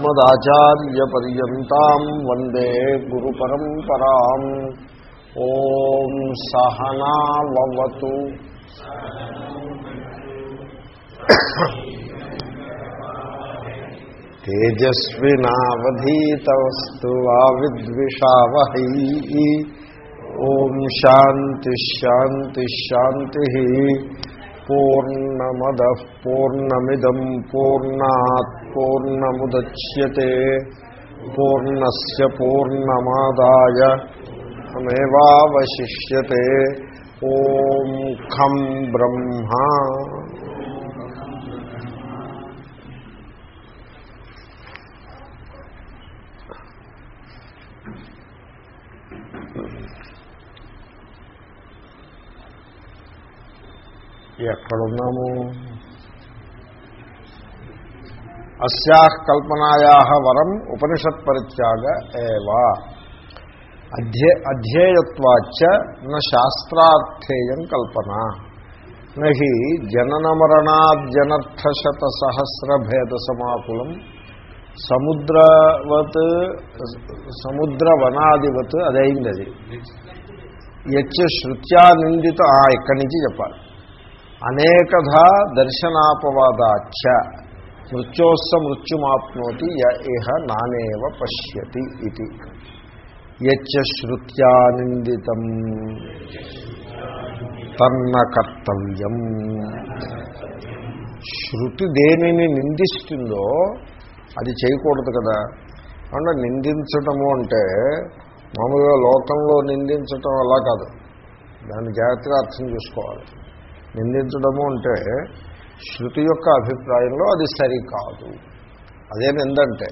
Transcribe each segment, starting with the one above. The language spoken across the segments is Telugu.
అస్మదాచార్యపర్యంతం వందే గురు పరంపరాం ఓం సహనావతు. తేజస్వినావధీతవస్తు వా విద్విషావహై. ఓం శాంతి శాంతి శాంతి. పూర్ణమద పూర్ణమిదం పూర్ణాత్ పూర్ణముద్యతే పూర్ణస్ పూర్ణమాదాయ మేవాశిష్యతే ఓం ఖం బ్రహ్మా ఎక్కడున్నాము? అస్యా కల్పనాయా వరం ఉపనిషత్ పరిత్యాగ ఏవా. అధ్యే అధ్యేయత్వాచ్చ న శాస్త్రార్థేయం కల్పన. నహి జననమరణాద్యనర్థశత సహస్రభేద సమాకులం సముద్రవత్ సముద్రవనాదివత్ అదైంది అది యచ్చ శృత్యా నిందిత ఇక్కడి నుంచి చెప్పాలి. అనేకధ దర్శనాపవాదాచ మృత్యోస్స మృత్యుమాప్నోతి య ఇహ నానేవ పశ్యతి ఇది. యచ్చ శృత్యా నిందితం. తన్న కర్తవ్యం. శృతి దేనిని నిందిస్తుందో అది చేయకూడదు కదా. అంటే నిందించటము అంటే మామూలుగా లోకంలో నిందించటం అలా కాదు. దాన్ని జాగ్రత్తగా అర్థం చేసుకోవాలి. నిందించడము అంటే శృతి యొక్క అభిప్రాయంలో అది సరికాదు. అదే ఎందంటే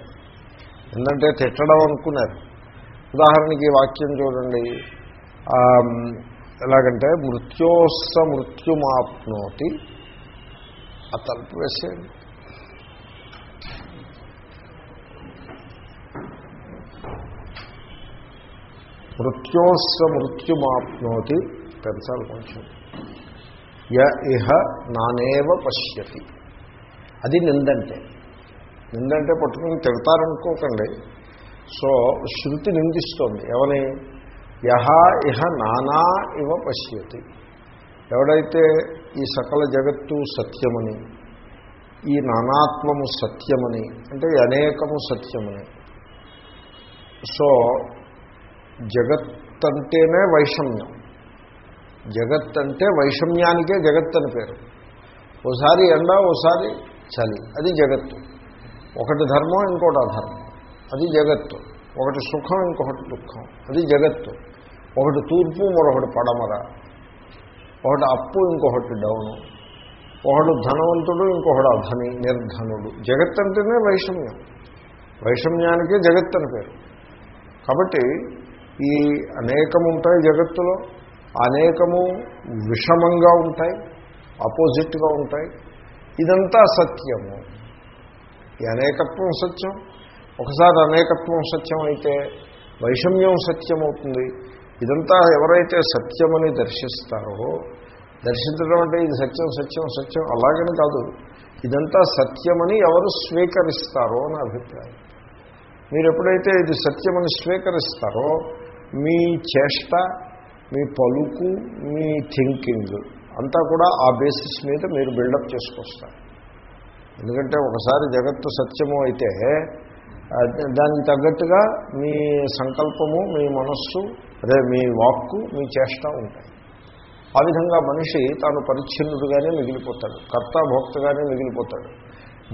ఎందంటే తిట్టడం అనుకున్నారు. ఉదాహరణకి వాక్యం చూడండి. ఎలాగంటే మృత్యోస్స మృత్యుమాప్నోతి ఆ తలుపు వేసేయండి. మృత్యోస్స మృత్యుమాప్నోతి పెంచాలి కొంచెం? య ఇహ నానేవ పశ్యతి. అది నిందంటే. నిందంటే పట్టుకుని తిడతారనుకోకండి. సో శృతి నిందిస్తోంది. ఎవని? యహ ఇహ నానా ఇవ పశ్యతి. ఎవడైతే ఈ సకల జగత్తు సత్యమని ఈ నానాత్మము సత్యమని అంటే అనేకము సత్యమని సో జగత్ అంటేనే వైషమ్యం. జగత్ అంటే వైషమ్యానికే జగత్ అని పేరు. ఓసారి ఎండ ఓసారి చలి అది జగత్తు. ఒకటి ధర్మం ఇంకోటి అధర్మం. అది జగత్తు. ఒకటి సుఖం ఇంకొకటి దుఃఖం. అది జగత్తు. ఒకటి తూర్పు మరొకటి పడమర. ఒకటి అప్పు ఇంకొకటి డౌను. ఒకడు ధనవంతుడు ఇంకొకడు అధని నిర్ధనుడు. జగత్ అంటేనే వైషమ్యం. వైషమ్యానికే జగత్ అని పేరు. కాబట్టి ఈ అనేకముంటాయి జగత్తులో. అనేకము విషమంగా ఉంటాయి ఆపోజిట్గా ఉంటాయి. ఇదంతా సత్యము. ఈ అనేకత్వం సత్యం. ఒకసారి అనేకత్వం సత్యం అయితే వైషమ్యం సత్యం అవుతుంది ఇదంతా ఎవరైతే సత్యమని దర్శిస్తారో దర్శించడం అంటే ఇది సత్యం సత్యం సత్యం అలాగని కాదు. ఇదంతా సత్యమని ఎవరు స్వీకరిస్తారో అని అభిప్రాయం. మీరు ఎప్పుడైతే ఇది సత్యమని స్వీకరిస్తారో మీ చేష్ట మీ పలుకు మీ థింకింగ్ అంతా కూడా ఆ బేసిస్ మీద మీరు బిల్డప్ చేసుకొస్తారు. ఎందుకంటే ఒకసారి జగత్తు సత్యము అయితే దానికి తగ్గట్టుగా మీ సంకల్పము మీ మనస్సు అదే మీ వాక్కు మీ చేష్ట ఉంటాయి. ఆ విధంగా మనిషి తాను పరిచ్ఛిన్నుడుగానే మిగిలిపోతాడు కర్తాభోక్తగానే మిగిలిపోతాడు.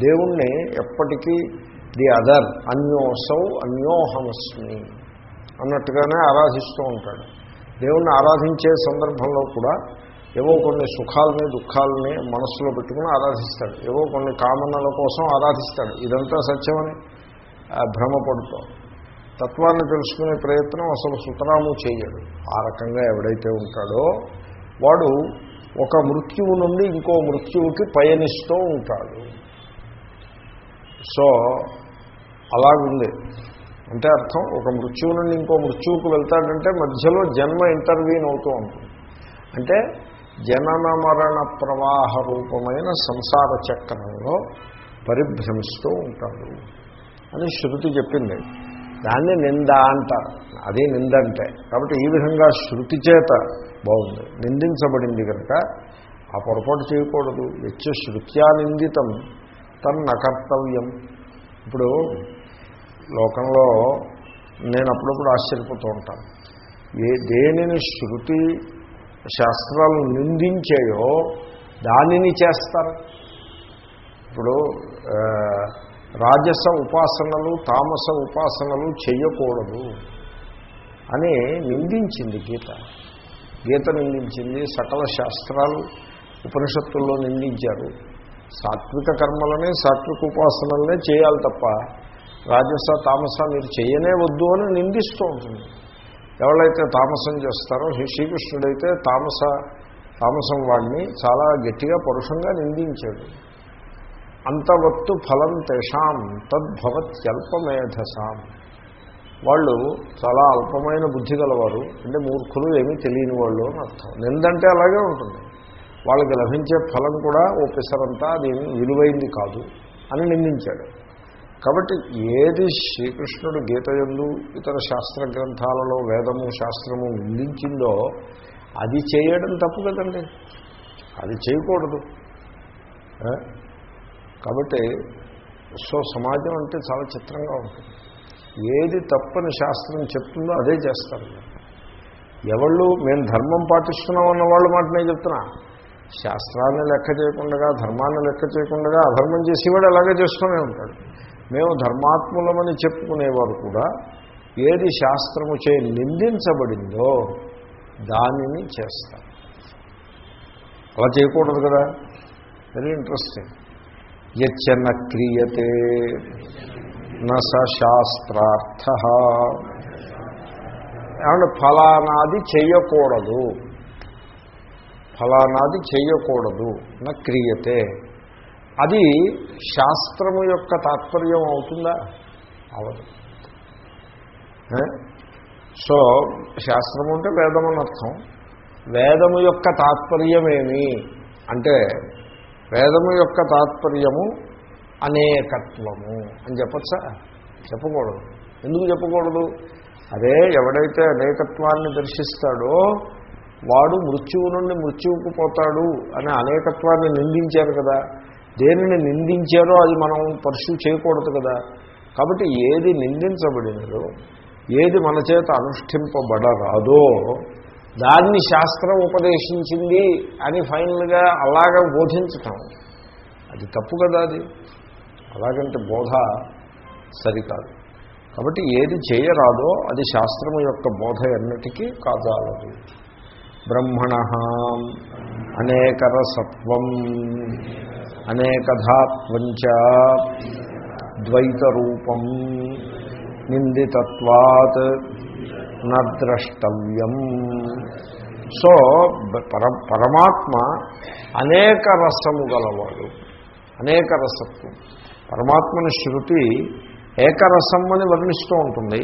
దేవుణ్ణి ఎప్పటికీ ది అదర్ అన్యోసౌ అన్యోహమస్మి అన్నట్టుగానే ఆరాధిస్తూ ఉంటాడు. దేవుణ్ణి ఆరాధించే సందర్భంలో కూడా ఏవో కొన్ని సుఖాలని దుఃఖాలని మనస్సులో పెట్టుకుని ఆరాధిస్తాడు. ఏవో కొన్ని కామనల కోసం ఆరాధిస్తాడు. ఇదంతా సత్యమని భ్రమపడుతాం తత్వాన్ని తెలుసుకునే ప్రయత్నం అసలు సుతరాము చేయడు. ఆ రకంగా ఎవడైతే ఉంటాడో వాడు ఒక మృత్యువు నుండి ఇంకో మృత్యువుకి పయనిస్తూ ఉంటాడు. సో అలాగుంది. అంటే అర్థం ఒక మృత్యువు నుండి ఇంకో మృత్యువుకు వెళ్తాడంటే మధ్యలో జన్మ ఇంటర్వ్యూన్ అవుతూ ఉంటుంది. అంటే జనన మరణ ప్రవాహ రూపమైన సంసార చక్రంలో పరిభ్రమిస్తూ ఉంటాడు అని శృతి చెప్పింది. దాన్ని నింద అంటారు. అదే నింద అంటే. కాబట్టి ఈ విధంగా శృతి చేత బాగుంది. నిందించబడింది కనుక ఆ పొరపాటు చేయకూడదు. యచ్చ శృత్యా నిందితం తన్న కర్తవ్యం ఇప్పుడు లోకంలో నేను అప్పుడప్పుడు ఆశ్చర్యపోతూ ఉంటాను. ఏ దేనిని శృతి శాస్త్రాలు నిందించాయో దానిని చేస్తారు. ఇప్పుడు రాజస ఉపాసనలు తామస ఉపాసనలు చేయకూడదు అని నిందించింది గీత. గీత నిందించింది సకల శాస్త్రాలు ఉపనిషత్తుల్లో నిందించారు. సాత్విక కర్మలనే సాత్విక ఉపాసనలనే చేయాలి తప్ప రాజస తామస మీరు చేయనే వద్దు అని నిందిస్తూ ఉంటుంది. ఎవరైతే తామసం చేస్తారో శ్రీ- శ్రీకృష్ణుడైతే తామస తామసం వాడిని చాలా గట్టిగా పరుషంగా నిందించాడు. అంతవత్తు ఫలం తేషాం తద్భవత్యల్పమేధసాం. వాళ్ళు చాలా అల్పమైన బుద్ధి గలవారు అంటే మూర్ఖులు ఏమీ తెలియని వాళ్ళు అని అర్థం. నిందంటే అలాగే ఉంటుంది. వాళ్ళకి లభించే ఫలం కూడా ఓ పిసరంతా అది విలువైంది కాదు అని నిందించాడు. కాబట్టి ఏది శ్రీకృష్ణుడు గీత ఎందు ఇతర శాస్త్ర గ్రంథాలలో వేదము శాస్త్రము నిందించిందో అది చేయడం తప్పు కదండి. అది చేయకూడదు. కాబట్టి సో సమాజం అంటే చాలా చిత్రంగా ఉంటుంది. ఏది తప్పని శాస్త్రం చెప్తుందో అదే చేస్తారు. ఎవళ్ళు మేము ధర్మం పాటిస్తున్నాం అన్న వాళ్ళ మాట నేను చెప్తున్నా. శాస్త్రాన్ని లెక్క చేయకుండా ధర్మాన్ని లెక్క చేయకుండా అధర్మం చేసేవాడు అలాగే చేస్తూనే ఉంటాడు. మేము ధర్మాత్ములమని చెప్పుకునేవారు కూడా ఏది శాస్త్రము చే నిందించబడిందో దానిని చేస్తారు. అలా చేయకూడదు కదా? వెరీ ఇంట్రెస్టింగ్ యచ్చన క్రియతే న స శాస్త్రార్థ. ఏమంటే ఫలానాది చేయకూడదు. ఫలానాది చేయకూడదు. నా క్రియతే. అది శాస్త్రము యొక్క తాత్పర్యం అవుతుందా? అవదు. సో శాస్త్రము అంటే వేదం అని అర్థం. వేదము యొక్క తాత్పర్యమేమి? అంటే వేదము యొక్క తాత్పర్యము అనేకత్వము అని చెప్పచ్చా? చెప్పకూడదు. ఎందుకు చెప్పకూడదు? అదే ఎవడైతే అనేకత్వాన్ని దర్శిస్తాడో వాడు మృత్యువు నుండి మృత్యువుకు పోతాడు అనే అనేకత్వాన్ని నిందించారు కదా. దేనిని నిందించారో అది మనం పర్సూ చేయకూడదు కదా. కాబట్టి ఏది నిందించబడినదో ఏది మన చేత అనుష్ఠింపబడరాదో దాన్ని శాస్త్రం ఉపదేశించింది అని ఫైనల్గా అలాగ బోధించటం. అది తప్పు కదా అది. అలాగంటే బోధ సరికాదు. కాబట్టి ఏది చేయరాదో అది శాస్త్రము యొక్క బోధ ఎన్నటికీ కాదాలదు బ్రహ్మణ అనేకరసత్వం అనేకధాత్వంచ ద్వైతరూపం నిందితత్వాత్ నద్రష్టవ్యం. సో పర పరమాత్మ అనేక రసము గలవాడు అనేక రసత్వం. పరమాత్మని శృతి ఏకరసం అని వర్ణిస్తూ ఉంటుంది.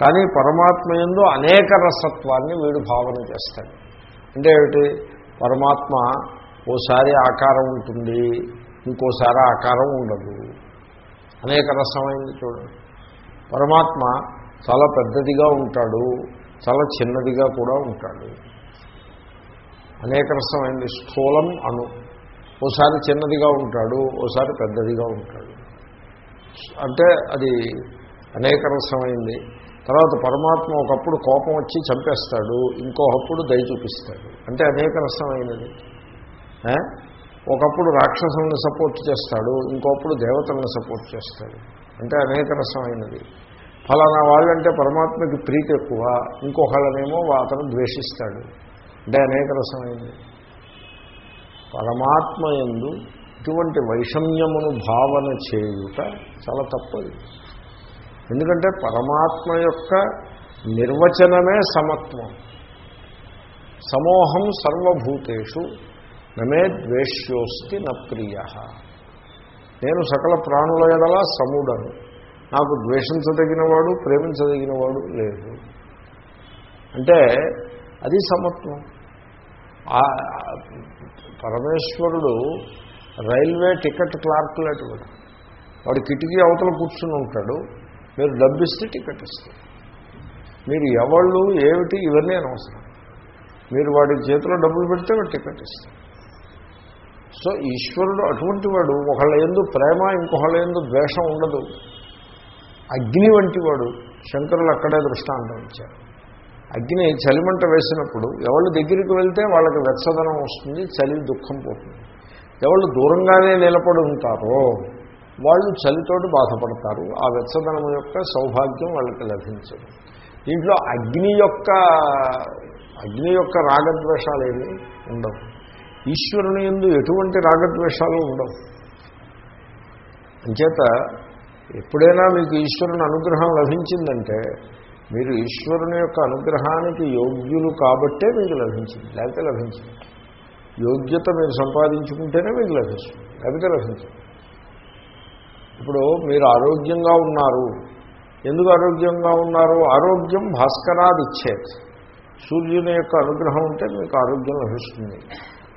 కానీ పరమాత్మ ఎందు అనేక రసత్వాన్ని వీడు భావన చేస్తాడు. అంటే ఏమిటి? పరమాత్మ ఓసారి ఆకారం ఉంటుంది ఇంకోసారి ఆకారం ఉండదు. అనేక రసమైంది చూడండి. పరమాత్మ చాలా పెద్దదిగా ఉంటాడు చాలా చిన్నదిగా కూడా ఉంటాడు. అనేక రసమైంది. స్థూలం అను. ఓసారి చిన్నదిగా ఉంటాడు ఓసారి పెద్దదిగా ఉంటాడు. అంటే అది అనేక రసమైంది. తర్వాత పరమాత్మ ఒకప్పుడు కోపం వచ్చి చంపేస్తాడు ఇంకొకప్పుడు దయ చూపిస్తాడు. అంటే అనేక రసమైనది. ఒకప్పుడు రాక్షసుల్ని సపోర్ట్ చేస్తాడు ఇంకొప్పుడు దేవతలను సపోర్ట్ చేస్తాడు. అంటే అనేక రసమైనది. ఫలానా వాళ్ళంటే పరమాత్మకి ప్రీతి ఎక్కువ ఇంకొకళ్ళనేమో అతను ద్వేషిస్తాడు. అంటే అనేక రసమైనది. పరమాత్మ ఎందు ఇటువంటి వైషమ్యమును భావన చేయుట చాలా తప్పది. ఎందుకంటే పరమాత్మ యొక్క నిర్వచనమే సమత్వం. సమోహం సర్వభూతేషు. నమే ద్వేష్యోస్తి న ప్రియ. నేను సకల ప్రాణుల ఎడలా సముడను. నాకు ద్వేషించదగినవాడు ప్రేమించదగినవాడు లేదు. అంటే అది సమత్వం. పరమేశ్వరుడు రైల్వే టికెట్ క్లార్క్ లాంటి వాడు కిటికీ అవతల కూర్చుని ఉంటాడు. మీరు డబ్బు ఇస్తే టికెట్ ఇస్తారు. మీరు ఎవళ్ళు ఏమిటి ఇవన్నీ అనవసరం. మీరు వాడి చేతిలో డబ్బులు పెడితే వాడు టికెట్ ఇస్తారు. సో ఈశ్వరుడు అటువంటి వాడు ఒకళ్ళ ఎందు ప్రేమ ఇంకొకళ్ళ ఎందు ద్వేషం ఉండదు. అగ్ని వంటి వాడు శంకరులు అక్కడే దృష్టాంతం ఇచ్చారు. అగ్ని చలిమంట వేసినప్పుడు ఎవళ్ళు దగ్గరికి వెళ్తే వాళ్ళకి వెచ్చదనం వస్తుంది చలి దుఃఖం పోతుంది. ఎవళ్ళు దూరంగానే నిలబడి ఉంటారో వాళ్ళు చలితోటి బాధపడతారు. ఆ వెచ్చదనం యొక్క సౌభాగ్యం వాళ్ళకి లభించదు. దీంట్లో అగ్ని యొక్క అగ్ని యొక్క రాగద్వేషాలు ఏమి ఉండవు. ఈశ్వరుని ఎందు ఎటువంటి రాగద్వేషాలు ఉండవు. అంచేత ఎప్పుడైనా మీకు ఈశ్వరుని అనుగ్రహం లభించిందంటే మీరు ఈశ్వరుని యొక్క అనుగ్రహానికి యోగ్యులు కాబట్టే మీకు లభించింది లేకపోతే లభించింది. యోగ్యత మీరు సంపాదించుకుంటేనే మీకు లభిస్తుంది లేకపోతే లభించింది. ఇప్పుడు మీరు ఆరోగ్యంగా ఉన్నారు. ఎందుకు ఆరోగ్యంగా ఉన్నారు? ఆరోగ్యం భాస్కరాది ఇచ్చేది సూర్యుని యొక్క అనుగ్రహం ఉంటే మీకు ఆరోగ్యం లభిస్తుంది.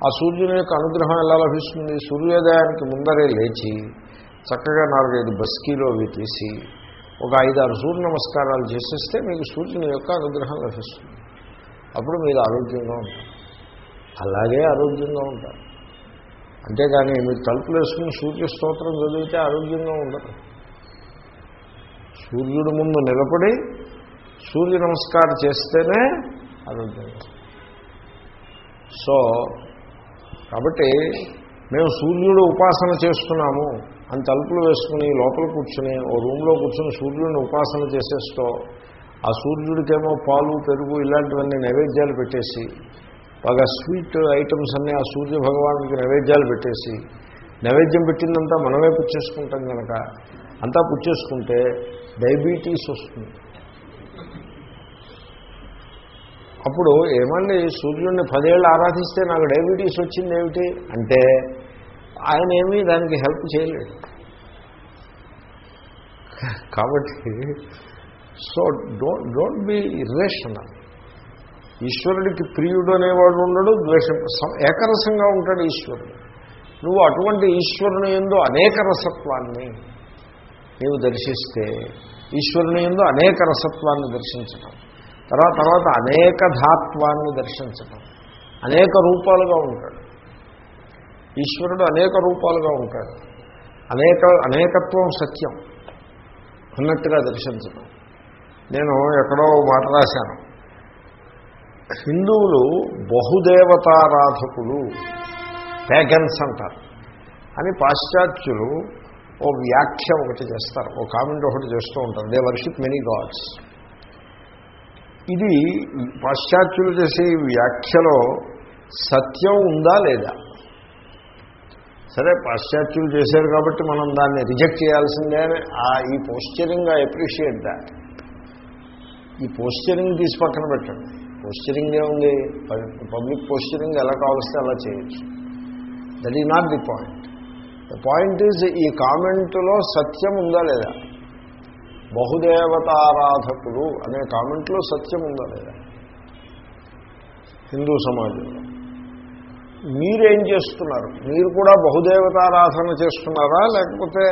ఆ సూర్యుని యొక్క అనుగ్రహం ఎలా లభిస్తుంది? సూర్యోదయానికి ముందరే లేచి చక్కగా నాలుగైదు బస్కీలో అవి తీసి ఒక ఐదారు సూర్య నమస్కారాలు చేసేస్తే మీకు సూర్యుని యొక్క అనుగ్రహం లభిస్తుంది. అప్పుడు మీరు ఆరోగ్యంగా ఉంటారు. అలాగే ఆరోగ్యంగా ఉంటారు. అంతేగాని మీరు తలుపులు వేసుకుని సూర్య స్తోత్రం చదివితే ఆరోగ్యంగా ఉండరు. సూర్యుడు ముందు నిలబడి సూర్య నమస్కారం చేస్తేనే ఆరోగ్యంగా సో కాబట్టి మేము సూర్యుడు ఉపాసన చేస్తున్నాము అని తలుపులు వేసుకుని లోపల కూర్చుని ఓ రూమ్లో కూర్చుని సూర్యుడిని ఉపాసన చేసేస్తూ ఆ సూర్యుడికేమో పాలు పెరుగు ఇలాంటివన్నీ నైవేద్యాలు పెట్టేసి బాగా స్వీట్ ఐటమ్స్ అన్నీ ఆ సూర్య భగవానికి నైవేద్యాలు పెట్టేసి నైవేద్యం పెట్టిందంతా మనమే పుచ్చేసుకుంటాం కనుక అంతా పుచ్చేసుకుంటే డయాబెటీస్ వస్తుంది. అప్పుడు ఏమండి సూర్యుడిని పదేళ్ళు ఆరాధిస్తే నాకు డయాబెటీస్ వచ్చింది ఏమిటి? అంటే ఆయన ఏమీ దానికి హెల్ప్ చేయలేడు కాబట్టి so don't don't be irrational. ఈశ్వరుడికి ప్రియుడు అనేవాడు ఉండడు ద్వేషం ఏకరసంగా ఉంటాడు ఈశ్వరుడు. నువ్వు అటువంటి ఈశ్వరుని ఎందు అనేక రసత్వాన్ని నీవు దర్శిస్తే ఈశ్వరుని ఎందు అనేక రసత్వాన్ని దర్శించడం తర్వాత తర్వాత అనేక ధాత్వాన్ని దర్శించడం అనేక రూపాలుగా ఉంటాడు. ఈశ్వరుడు అనేక రూపాలుగా ఉంటాడు. అనేక అనేకత్వం సత్యం. అన్నట్టుగా దర్శించడం నేను ఎక్కడో మాట రాశాను. హిందువులు బహుదేవతారాధకులు ప్యాగన్స్ అంటారు. అని పాశ్చాత్యులు ఓ వ్యాఖ్య ఒకటి చేస్తారు. ఓ కామెంట్ ఒకటి చేస్తూ ఉంటారు. దే వర్షిప్ మెనీ గాడ్స్ ఇది పాశ్చాత్యులు చేసే ఈ వ్యాఖ్యలో సత్యం ఉందా లేదా? సరే పాశ్చాత్యులు చేశారు కాబట్టి మనం దాన్ని రిజెక్ట్ చేయాల్సిందే అని ఆ ఈ పోస్చరింగ్ ఐ అప్రిషియేట్ దాట్. ఈ పోస్చరింగ్ తీసి పక్కన పెట్టండి. పోస్చరింగ్ ఏముంది పబ్లిక్ పోస్చరింగ్ ఎలా కావాల్స్తే అలా చేయొచ్చు. That is not the point. The point is ఈ కామెంట్లో సత్యం ఉందా లేదా? బహుదేవతారాధకులు అనే కామెంట్లో సత్యం ఉందా లేదా? హిందూ సమాజంలో. మీరేం చేస్తున్నారు? మీరు కూడా బహుదేవతారాధన చేస్తున్నారా? లేకపోతే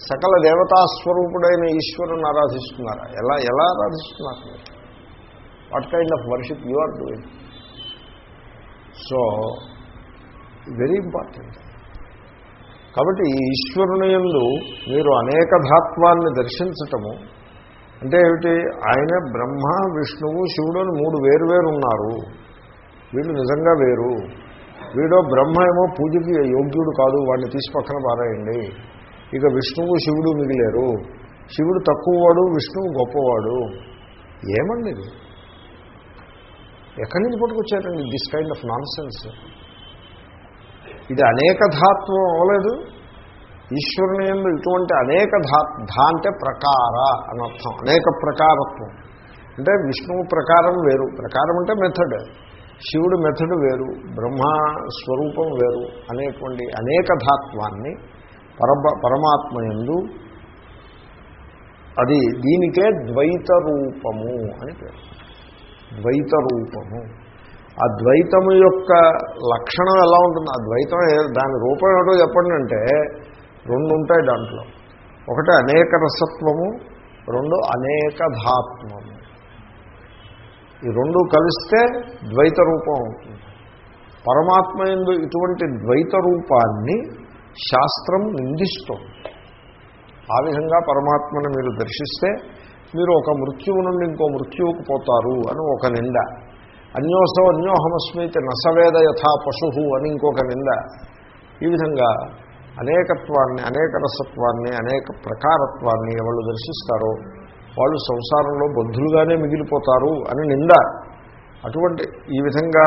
సకల దేవతాస్వరూపుడైన ఈశ్వరుని ఆరాధిస్తున్నారా? ఎలా ఎలా ఆరాధిస్తున్నారు? మీరు what kind of worship you are doing so very important కాబట్టి ఈశ్వరుని ఎందు మీరు అనేక ధాత్వాన్ని దర్శించటము. అంటే ఏమిటి? ఆయన బ్రహ్మ విష్ణువు శివుడు అని మూడు వేరు వేరు ఉన్నారు. వీళ్ళు నిజంగా వేరు. వీడో బ్రహ్మ ఏమో పూజకి యోగ్యుడు కాదు వాడిని తీసి పక్కన పారాయండి. ఇక విష్ణువు శివుడు మిగిలేరు. శివుడు తక్కువవాడు విష్ణువు గొప్పవాడు. ఏమండి ఇది? ఎక్కడి నుంచి పట్టుకొచ్చారండి? This kind of nonsense ఇది అనేక ధాత్వం అవ్వలేదు. ఈశ్వరుని ఎందు ఇటువంటి అనేక ధా ధా అంటే ప్రకార అని అర్థం. అనేక ప్రకారత్వం. అంటే విష్ణువు ప్రకారం వేరు. ప్రకారం అంటే మెథడ్. శివుడు మెథడ్ వేరు. బ్రహ్మ స్వరూపం వేరు అనేటువంటి అనేక ధాత్వాన్ని పరమ పరమాత్మ ఎందు అది దీనికే ద్వైత రూపము అని పేరు. ద్వైత రూపము ఆ ద్వైతము యొక్క లక్షణం ఎలా ఉంటుంది ఆ ద్వైతం దాని రూపం ఏమిటో చెప్పండి అంటే రెండు ఉంటాయి దాంట్లో. ఒకటి అనేక రసత్వము రెండు అనేక ధాత్వము. ఈ రెండు కలిస్తే ద్వైత రూపం అవుతుంది. పరమాత్మ ఎందు ఇటువంటి ద్వైత రూపాన్ని శాస్త్రం నిందిస్తుంది. ఆ విధంగా పరమాత్మను మీరు దర్శిస్తే మీరు ఒక మృత్యువు నుండి ఇంకో మృత్యువుకు పోతారు అని ఒక నింద. అన్యోసో అన్యోహమస్మైతే నసవేద యథా పశు అని ఇంకొక నింద. ఈ విధంగా అనేకత్వాన్ని అనేక రసత్వాన్ని అనేక ప్రకారత్వాన్ని ఎవరు దర్శిస్తారో వాళ్ళు సంసారంలో బద్ధులుగానే మిగిలిపోతారు అని నింద. అటువంటి ఈ విధంగా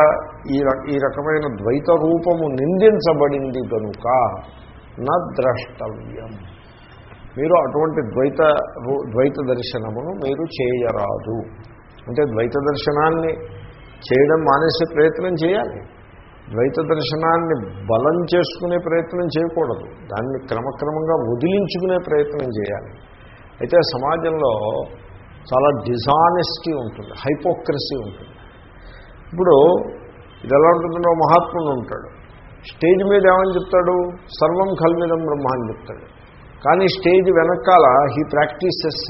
ఈ ఈ రకమైన ద్వైత రూపము నిందించబడింది కనుక నా ద్రష్టవ్యం. మీరు అటువంటి ద్వైత ద్వైత దర్శనమును మీరు చేయరాదు. అంటే ద్వైత దర్శనాన్ని చేయడం మానేసే ప్రయత్నం చేయాలి. ద్వైత దర్శనాన్ని బలం చేసుకునే ప్రయత్నం చేయకూడదు. దాన్ని క్రమక్రమంగా వదిలించుకునే ప్రయత్నం చేయాలి. అయితే సమాజంలో చాలా డిజానెస్టీ ఉంటుంది హైపోక్రసీ ఉంటుంది. ఇప్పుడు ఇది ఎలా ఉంటుందో మహాత్ముడు ఉంటాడు. స్టేజ్ మీద ఏమని చెప్తాడు? సర్వం కల్మిదం బ్రహ్మ అని చెప్తాడు. కానీ స్టేజ్ వెనకాల హీ ప్రాక్టీసెస్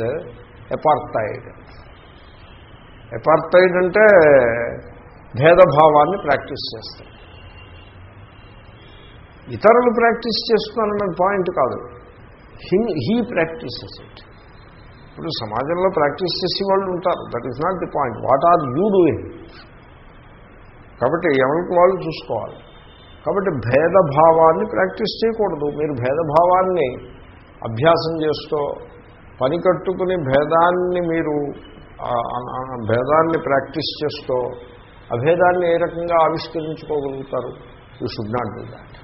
ఎపార్టైడ్ ఎపార్టైడ్ అంటే భేదభావాన్ని ప్రాక్టీస్ చేస్తారు ఇతరులు ప్రాక్టీస్ చేస్తున్నారన్న పాయింట్ కాదు. He he practices it. ఇప్పుడు సమాజంలో ప్రాక్టీస్ చేసే వాళ్ళు ఉంటారు. That is not the point what are you doing కాబట్టి ఎవరికి వాళ్ళు చూసుకోవాలి. కాబట్టి భేదభావాన్ని ప్రాక్టీస్ చేయకూడదు. మీరు భేదభావాన్ని అభ్యాసం చేస్తూ పని కట్టుకుని భేదాన్ని మీరు భేదాన్ని ప్రాక్టీస్ చేస్తూ అభేదాన్ని ఏ రకంగా ఆవిష్కరించుకోగలుగుతారు? You should not do that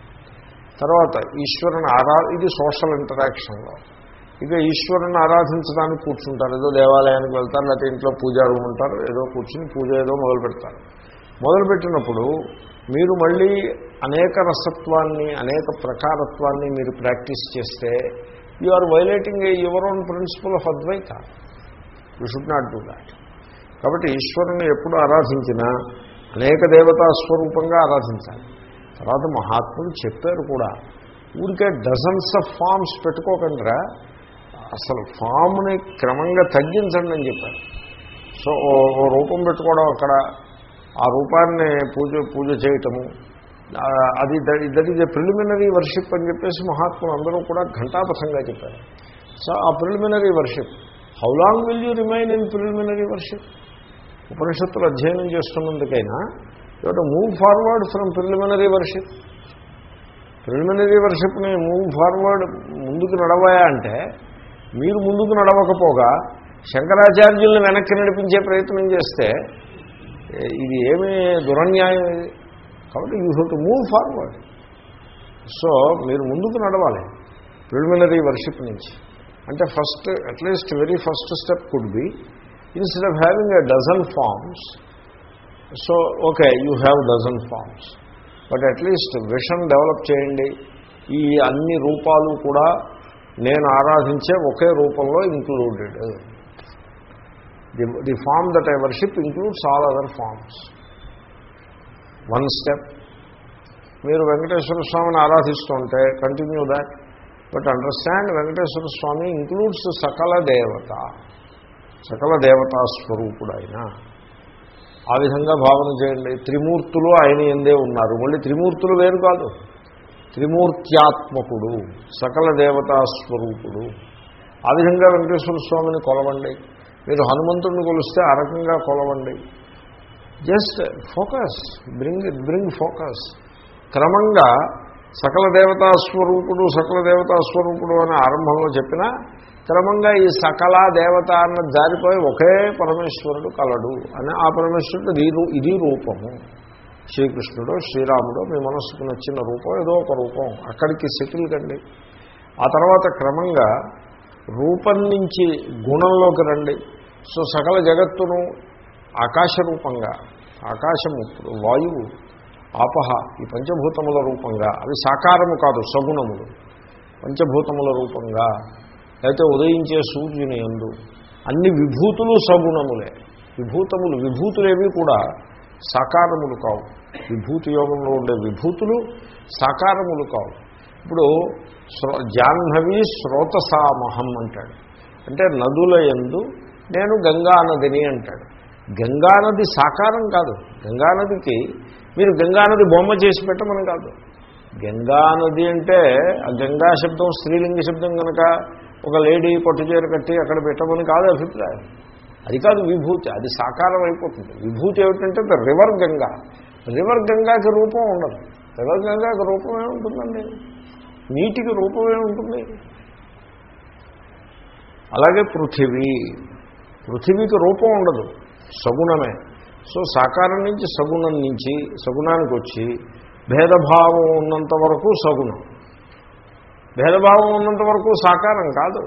తర్వాత ఈశ్వరుని ఆరా ఇది సోషల్ ఇంటరాక్షన్లో ఇక ఈశ్వరుని ఆరాధించడానికి కూర్చుంటారు. ఏదో దేవాలయానికి వెళ్తారు లేకపోతే ఇంట్లో పూజారు ఉంటారు ఏదో కూర్చుని పూజ ఏదో మొదలు పెడతారు. మొదలుపెట్టినప్పుడు మీరు మళ్ళీ అనేక రసత్వాన్ని అనేక ప్రకారత్వాన్ని మీరు ప్రాక్టీస్ చేస్తే you are violating a your own principle of Advaita you should not do that కాబట్టి ఈశ్వరుని ఎప్పుడు ఆరాధించినా అనేక దేవతా స్వరూపంగా ఆరాధించాలి. తర్వాత మహాత్ములు చెప్పారు కూడా ఊరికే డజన్స్ ఆఫ్ ఫామ్స్ పెట్టుకోకుండా అసలు ఫామ్ని క్రమంగా తగ్గించండి అని చెప్పారు. సో ఓ రూపం పెట్టుకోవడం అక్కడ ఆ రూపాన్ని పూజ పూజ చేయటము అది that is a preliminary worship అని చెప్పేసి మహాత్ములు అందరూ కూడా ఘంటాపథంగా చెప్పారు. సో ఆ preliminary worship how long will you remain in preliminary worship ఉపనిషత్తులు అధ్యయనం చేస్తున్నందుకైనా to move forward from preliminary worship preliminary వర్షిప్ని move forward ముందుకు నడవాయా అంటే మీరు ముందుకు నడవకపోగా శంకరాచార్యుల్ని వెనక్కి నడిపించే ప్రయత్నం చేస్తే ఇది ఏమీ దురన్యాయం ఇది. కాబట్టి you have to move forward so మీరు ముందుకు నడవాలి ప్రిలిమినరీ వర్షిప్ నుంచి. అంటే first at least very first step could be instead of having a dozen forms so okay you have dozen forms but at least vision develop చేయండి. ఈ అన్ని రూపాలు కూడా నేను ఆరాధించే ఒకే రూపంలో included the the form that I worship includes all other forms one step మీరు వెంకటేశ్వర స్వామిని ఆరాధిస్తుంటే continue that but understand Venkateswara Swami includes సకల దేవత సకల దేవతా స్వరూపుడు ఆయన ఆ విధంగా భావన చేయండి. త్రిమూర్తులు ఆయన ఎందే ఉన్నారు. మళ్ళీ త్రిమూర్తులు వేరు కాదు. త్రిమూర్త్యాత్మకుడు సకల దేవతా స్వరూపుడు. ఆ విధంగా వెంకటేశ్వర స్వామిని కొలవండి. మీరు హనుమంతుడిని కొలిస్తే ఆ రకంగా కొలవండి. Just focus bring bring focus. క్రమంగా సకల దేవతాస్వరూపుడు సకల దేవతాస్వరూపుడు అని ఆరంభంలో చెప్పినా క్రమంగా ఈ సకల దేవత అన్న జారిపోయి ఒకే పరమేశ్వరుడు కలడు అని ఆ పరమేశ్వరుడు ఇది ఇది రూపము. శ్రీకృష్ణుడు శ్రీరాముడు మీ మనస్సుకు నచ్చిన రూపం ఏదో ఒక రూపం అక్కడికి సెటిల్ కండి. ఆ తర్వాత క్రమంగా రూపం నుంచి గుణంలోకి రండి. సో సకల జగత్తును ఆకాశ రూపంగా ఆకాశము వాయువు ఆపహ ఈ పంచభూతముల రూపంగా. అవి సాకారము కాదు సగుణములు. పంచభూతముల రూపంగా. అయితే ఉదయించే సూర్యుని ఎందు అన్ని విభూతులు సగుణములే. విభూతములు విభూతులేవి కూడా సాకారములు కావు. విభూతి యోగంలో ఉండే విభూతులు సాకారములు కావు. ఇప్పుడు జాహ్నవి శ్రోతసామహం అంటాడు. అంటే నదుల ఎందు నేను గంగా నదిని అంటాడు. గంగా నది సాకారం కాదు. గంగా నదికి మీరు గంగా నది బొమ్మ చేసి పెట్టమని కాదు. గంగా నది అంటే ఆ గంగా శబ్దం స్త్రీలింగ శబ్దం కనుక ఒక లేడీ పట్టుచీర కట్టి అక్కడ పెట్టమని కాదు అభిప్రాయం. అది కాదు విభూతి అది సాకారం అయిపోతుంది. విభూతి ఏమిటంటే ద రివర్ గంగా. రివర్ గంగాకి రూపం ఉండదు. రివర్ గంగాకి రూపం ఏముంటుందండి నీటికి రూపం ఏముంటుంది అలాగే పృథివీ. పృథివీకి రూపం ఉండదు. సగుణమే. సో సాకారం నుంచి సగుణం నుంచి సగుణానికి వచ్చి భేదభావం ఉన్నంత వరకు సగుణం. భేదభావం ఉన్నంత వరకు సాకారం కాదు.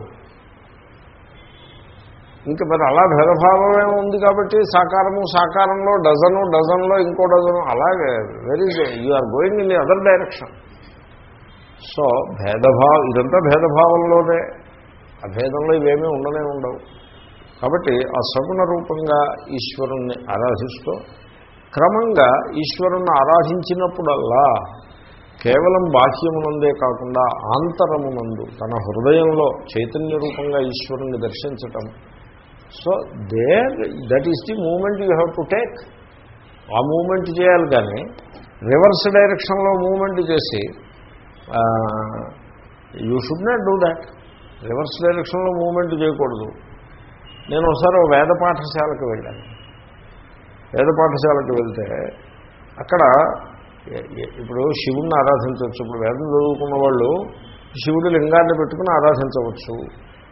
ఇంకా మరి అలా భేదభావమే ఉంది కాబట్టి సాకారము సాకారంలో డజను డజన్లో ఇంకో డజను అలాగే very you are going in the other direction so భేదభావ ఇదంతా భేదభావంలోనే. ఆ భేదంలో ఇవేమీ ఉండనే ఉండవు. కాబట్టి ఆ సగుణ రూపంగా ఈశ్వరుణ్ణి ఆరాధిస్తూ క్రమంగా ఈశ్వరుణ్ణి ఆరాధించినప్పుడల్లా కేవలం బాహ్యమునందే కాకుండా ఆంతరమునందు తన హృదయంలో చైతన్య రూపంగా ఈశ్వరుణ్ణి దర్శించటం. So there that is the movement you have to take. ఆ మూమెంట్ చేయాలి కానీ రివర్స్ డైరెక్షన్లో మూమెంట్ చేసి you should not do that. Reverse డైరెక్షన్లో మూమెంట్ చేయకూడదు. నేను ఒకసారి ఒక వేద పాఠశాలకు వెళ్ళాను. వేద పాఠశాలకు వెళ్తే అక్కడ ఇప్పుడు శివుణ్ణి ఆరాధించవచ్చు. ఇప్పుడు వేదం చదువుకున్న వాళ్ళు శివుడు లింగాన్ని పెట్టుకుని ఆరాధించవచ్చు.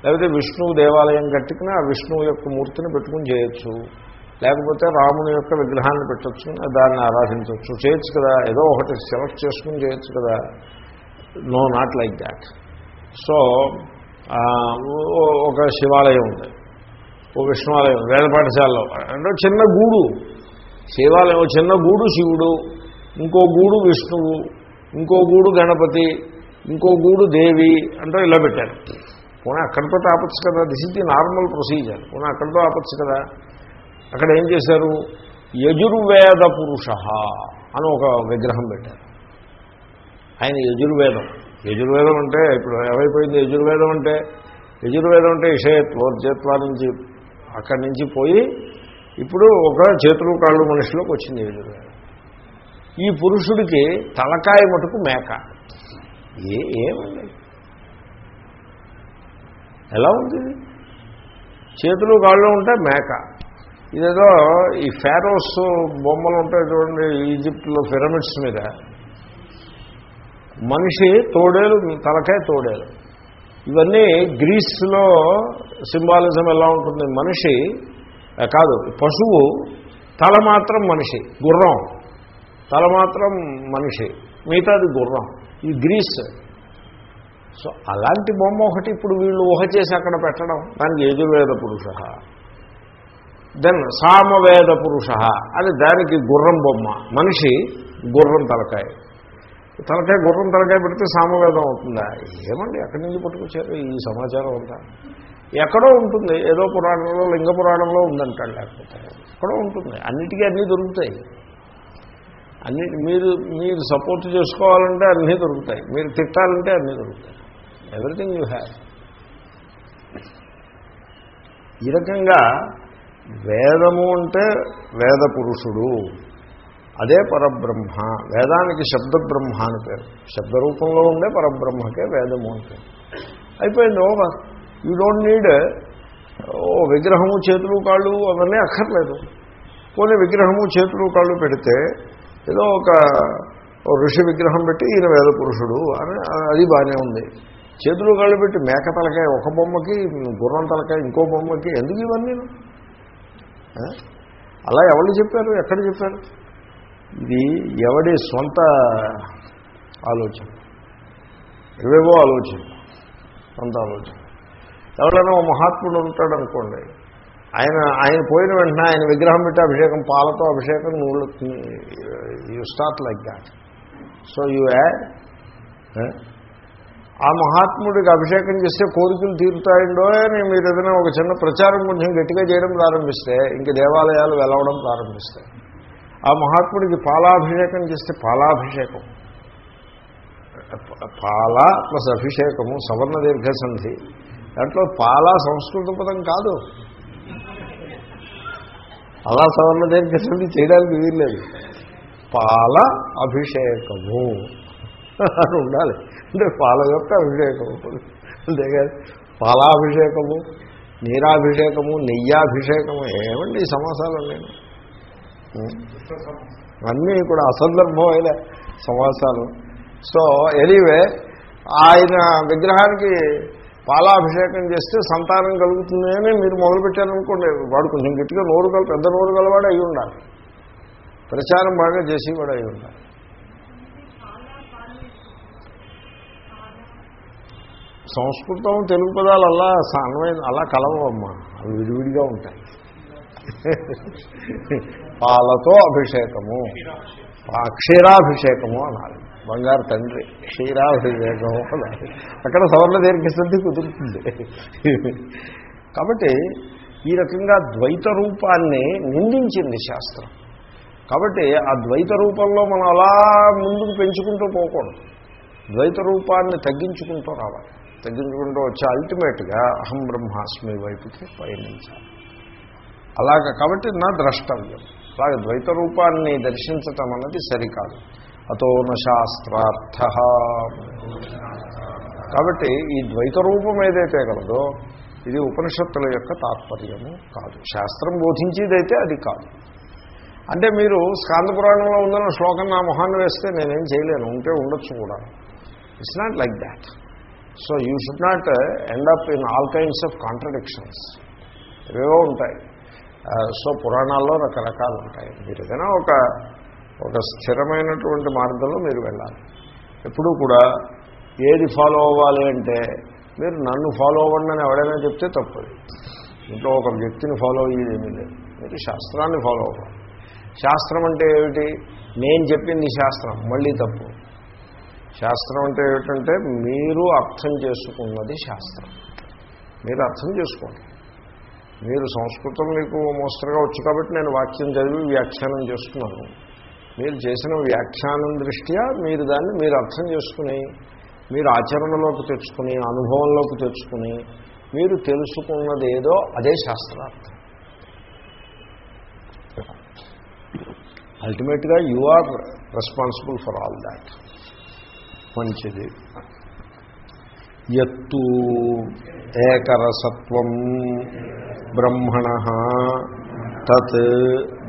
లేకపోతే విష్ణువు దేవాలయం కట్టుకుని ఆ విష్ణువు యొక్క మూర్తిని పెట్టుకుని చేయొచ్చు. లేకపోతే రాముని యొక్క విగ్రహాన్ని పెట్టచ్చు దాన్ని ఆరాధించవచ్చు. చేయొచ్చు కదా. ఏదో ఒకటి సెలెక్ట్ చేసుకుని చేయొచ్చు కదా. No not like that. So ఒక శివాలయం ఉంది. ఓ విష్ణువాలయం వేద పాఠశాలలో. అంటే చిన్న గూడు. శివాలయం చిన్న గూడు శివుడు ఇంకో గూడు విష్ణువు ఇంకో గూడు గణపతి ఇంకో గూడు దేవి అంటూ ఇలా పెట్టారు. పోనీ అక్కడితో ఆపచ్చు కదా this is the normal procedure పోనీ అక్కడితో ఆపచ్చు కదా. అక్కడ ఏం చేశారు? యజుర్వేద పురుష అని ఒక విగ్రహం పెట్టారు. ఆయన యజుర్వేదం. యజుర్వేదం అంటే ఇప్పుడు ఏమైపోయింది? యజుర్వేదం అంటే యజుర్వేదం అంటే ఇషయత్వ వర్జత్వ నుంచి అక్కడి నుంచి పోయి ఇప్పుడు ఒక చేతులు కాళ్ళు మనిషిలోకి వచ్చింది యజుర్వేదం ఈ పురుషుడికి తలకాయ మటుకు మేక. ఏ ఏమండి ఎలా ఉంది? చేతులు కాళ్ళు ఉంటే మేక. ఇదేదో ఈ ఫారోస్ బొమ్మలు ఉంటాయి చూడండి ఈజిప్ట్లో పిరమిడ్స్ మీద. మనిషి తోడేలు తలకాయ తోడేలు. ఇవన్నీ గ్రీస్లో సింబాలిజం ఎలా ఉంటుంది? మనిషి కాదు పశువు తల మాత్రం మనిషి గుర్రం. తల మాత్రం మనిషి మిగతాది గుర్రం. ఈ గ్రీస్. సో అలాంటి బొమ్మ ఒకటి ఇప్పుడు వీళ్ళు ఊహ చేసి అక్కడ పెట్టడం దానికి యజుర్వేద పురుష. దెన్ సామవేద పురుష. అది దానికి గుర్రం బొమ్మ. మనిషి గుర్రం తలకాయ. తలకాయ గుర్రం తలకాయ పెడితే సామవేదం అవుతుందా? ఏమండి ఎక్కడి నుంచి పట్టుకొచ్చారు ఈ సమాచారం అంతా? ఎక్కడో ఉంటుంది ఏదో పురాణంలో లింగ పురాణంలో ఉందంటాడు లేకపోతే. ఎక్కడో ఉంటుంది అన్నిటికీ అన్నీ దొరుకుతాయి. అన్ని మీరు మీరు సపోర్ట్ చేసుకోవాలంటే అన్నీ దొరుకుతాయి మీరు తిట్టాలంటే అన్నీ దొరుకుతాయి. ఎవ్రీథింగ్ యూ హ్యావ్ ఈ రకంగా వేదము అంటే వేద పురుషుడు. అదే పరబ్రహ్మ. వేదానికి శబ్దబ్రహ్మ అని పేరు. శబ్దరూపంలో ఉండే పరబ్రహ్మకే వేదము అంటే అయిపోయింది ఓవర్. యూ డోంట్ నీడ్ ఓ విగ్రహము చేతులు కాళ్ళు అవన్నీ అక్కర్లేదు. పోనీ విగ్రహము చేతులు కాళ్ళు పెడితే ఏదో ఒక ఋషి విగ్రహం పెట్టి ఈయన వేద పురుషుడు. అని అది బాగానే ఉంది. చేతులు కాళ్ళు పెట్టి మేక తలకాయ ఒక బొమ్మకి గుర్రం తలకాయ ఇంకో బొమ్మకి ఎందుకు ఇవన్నీ? అలా ఎవరు చెప్పారు? ఎక్కడ చెప్పారు? ఇది ఎవడి సొంత ఆలోచన? ఇవేవో ఆలోచన సొంత ఆలోచన. ఎవరైనా ఓ మహాత్ముడు ఉంటాడు అనుకోండి ఆయన ఆయన పోయిన వెంటనే ఆయన విగ్రహం పెట్టి అభిషేకం పాలతో అభిషేకం నువ్వు you start like that. So you add ఆ మహాత్ముడికి అభిషేకం చేస్తే కోరికలు తీరుతాయండో అని మీరు ఏదైనా ఒక చిన్న ప్రచారం కొంచెం గట్టిగా చేయడం ప్రారంభిస్తే ఇంక దేవాలయాలు వెలవడం ప్రారంభిస్తాయి. ఆ మహాత్ముడికి పాలాభిషేకం చేస్తే పాలాభిషేకం. పాల ప్లస్ అభిషేకము సవర్ణ దీర్ఘసంధి. దాంట్లో పాల సంస్కృత పదం కాదు. అలా సవర్ణ దీర్ఘసంధి చేయడానికి వీల్లేదు పాల అభిషేకము. అని ఉండాలి. అంటే పాల యొక్క అభిషేకము. అంతేకాదు పాలాభిషేకము నీరాభిషేకము నెయ్యాభిషేకము ఏమండి ఈ సమాసాలు నేను అన్నీ కూడా అసందర్భమైన సమాసాలు. సో ఎనీవే ఆయన విగ్రహానికి పాలాభిషేకం చేస్తే సంతానం కలుగుతుంది అని మీరు మొదలుపెట్టారనుకోండి. వాడు కొంచెం గట్టిగా నోరు గల పెద్ద నోరు గలవాడు అయి ఉండాలి. ప్రచారం బాగా చేసేవాడు అయి ఉండాలి. సంస్కృతం తెలుగు పదాలు అలా అన్వయం అలా కలవమ్మా అవి విడివిడిగా ఉంటాయి. పాలతో అభిషేకము. క్షీరాభిషేకము అనాలి. బంగారు తండ్రి క్షీరాభిషేకము అనాలి. అక్కడ సవర్ణ దీర్ఘస్థితి కుదురుతుంది. కాబట్టి ఈ రకంగా ద్వైత రూపాన్ని నిందించింది శాస్త్రం. కాబట్టి ఆ ద్వైత రూపంలో మనం అలా ముందుకు పెంచుకుంటూ పోకూడదు. ద్వైత రూపాన్ని తగ్గించుకుంటూ రావాలి. తగ్గించుకుంటూ వచ్చి అల్టిమేట్గా అహం బ్రహ్మాస్మి వైపుకి పయనించాలి. అలాగ కాబట్టి నా ద్రష్టవ్యం. అలాగే ద్వైత రూపాన్ని దర్శించటం అన్నది సరికాదు. అతోన శాస్త్రార్థ. కాబట్టి ఈ ద్వైత రూపం ఏదైతే కలదో ఇది ఉపనిషత్తుల యొక్క తాత్పర్యము కాదు. శాస్త్రం బోధించేదైతే అది కాదు. అంటే మీరు స్కాంద పురాణంలో ఉందన్న శ్లోకం నా మొహాన్ని వేస్తే నేనేం చేయలేను ఉంటే ఉండొచ్చు కూడా. It's not like that so you should not end up in all kinds of contradictions ఏవో ఉంటాయి. సో పురాణాల్లో రకరకాలు ఉంటాయి. మీరు ఏదైనా ఒక ఒక స్థిరమైనటువంటి మార్గంలో మీరు వెళ్ళాలి. ఎప్పుడూ కూడా ఏది ఫాలో అవ్వాలి అంటే మీరు నన్ను ఫాలో అవ్వండి అని ఎవడైనా చెప్తే తప్పది. ఇంట్లో ఒక వ్యక్తిని ఫాలో అయ్యేది ఏమీ లేదు. మీరు శాస్త్రాన్ని ఫాలో అవ్వాలి. శాస్త్రం అంటే ఏమిటి? నేను చెప్పింది శాస్త్రం మళ్ళీ తప్పు. శాస్త్రం అంటే ఏమిటంటే మీరు అర్థం చేసుకున్నది శాస్త్రం. మీరు అర్థం చేసుకోండి. మీరు సంస్కృతం మీకు మోస్తరుగా వచ్చు కాబట్టి నేను వాక్యం చదివి వ్యాఖ్యానం చేస్తున్నాను. మీరు చేసిన వ్యాఖ్యానం దృష్ట్యా మీరు దాన్ని మీరు అర్థం చేసుకుని మీరు ఆచరణలోకి తెచ్చుకుని అనుభవంలోకి తెచ్చుకుని మీరు తెలుసుకున్నది ఏదో అదే శాస్త్రార్థం. అల్టిమేట్గా you are responsible for all that మంచిది. ఎత్తు ఏకరసత్వం బ్రహ్మణ తత్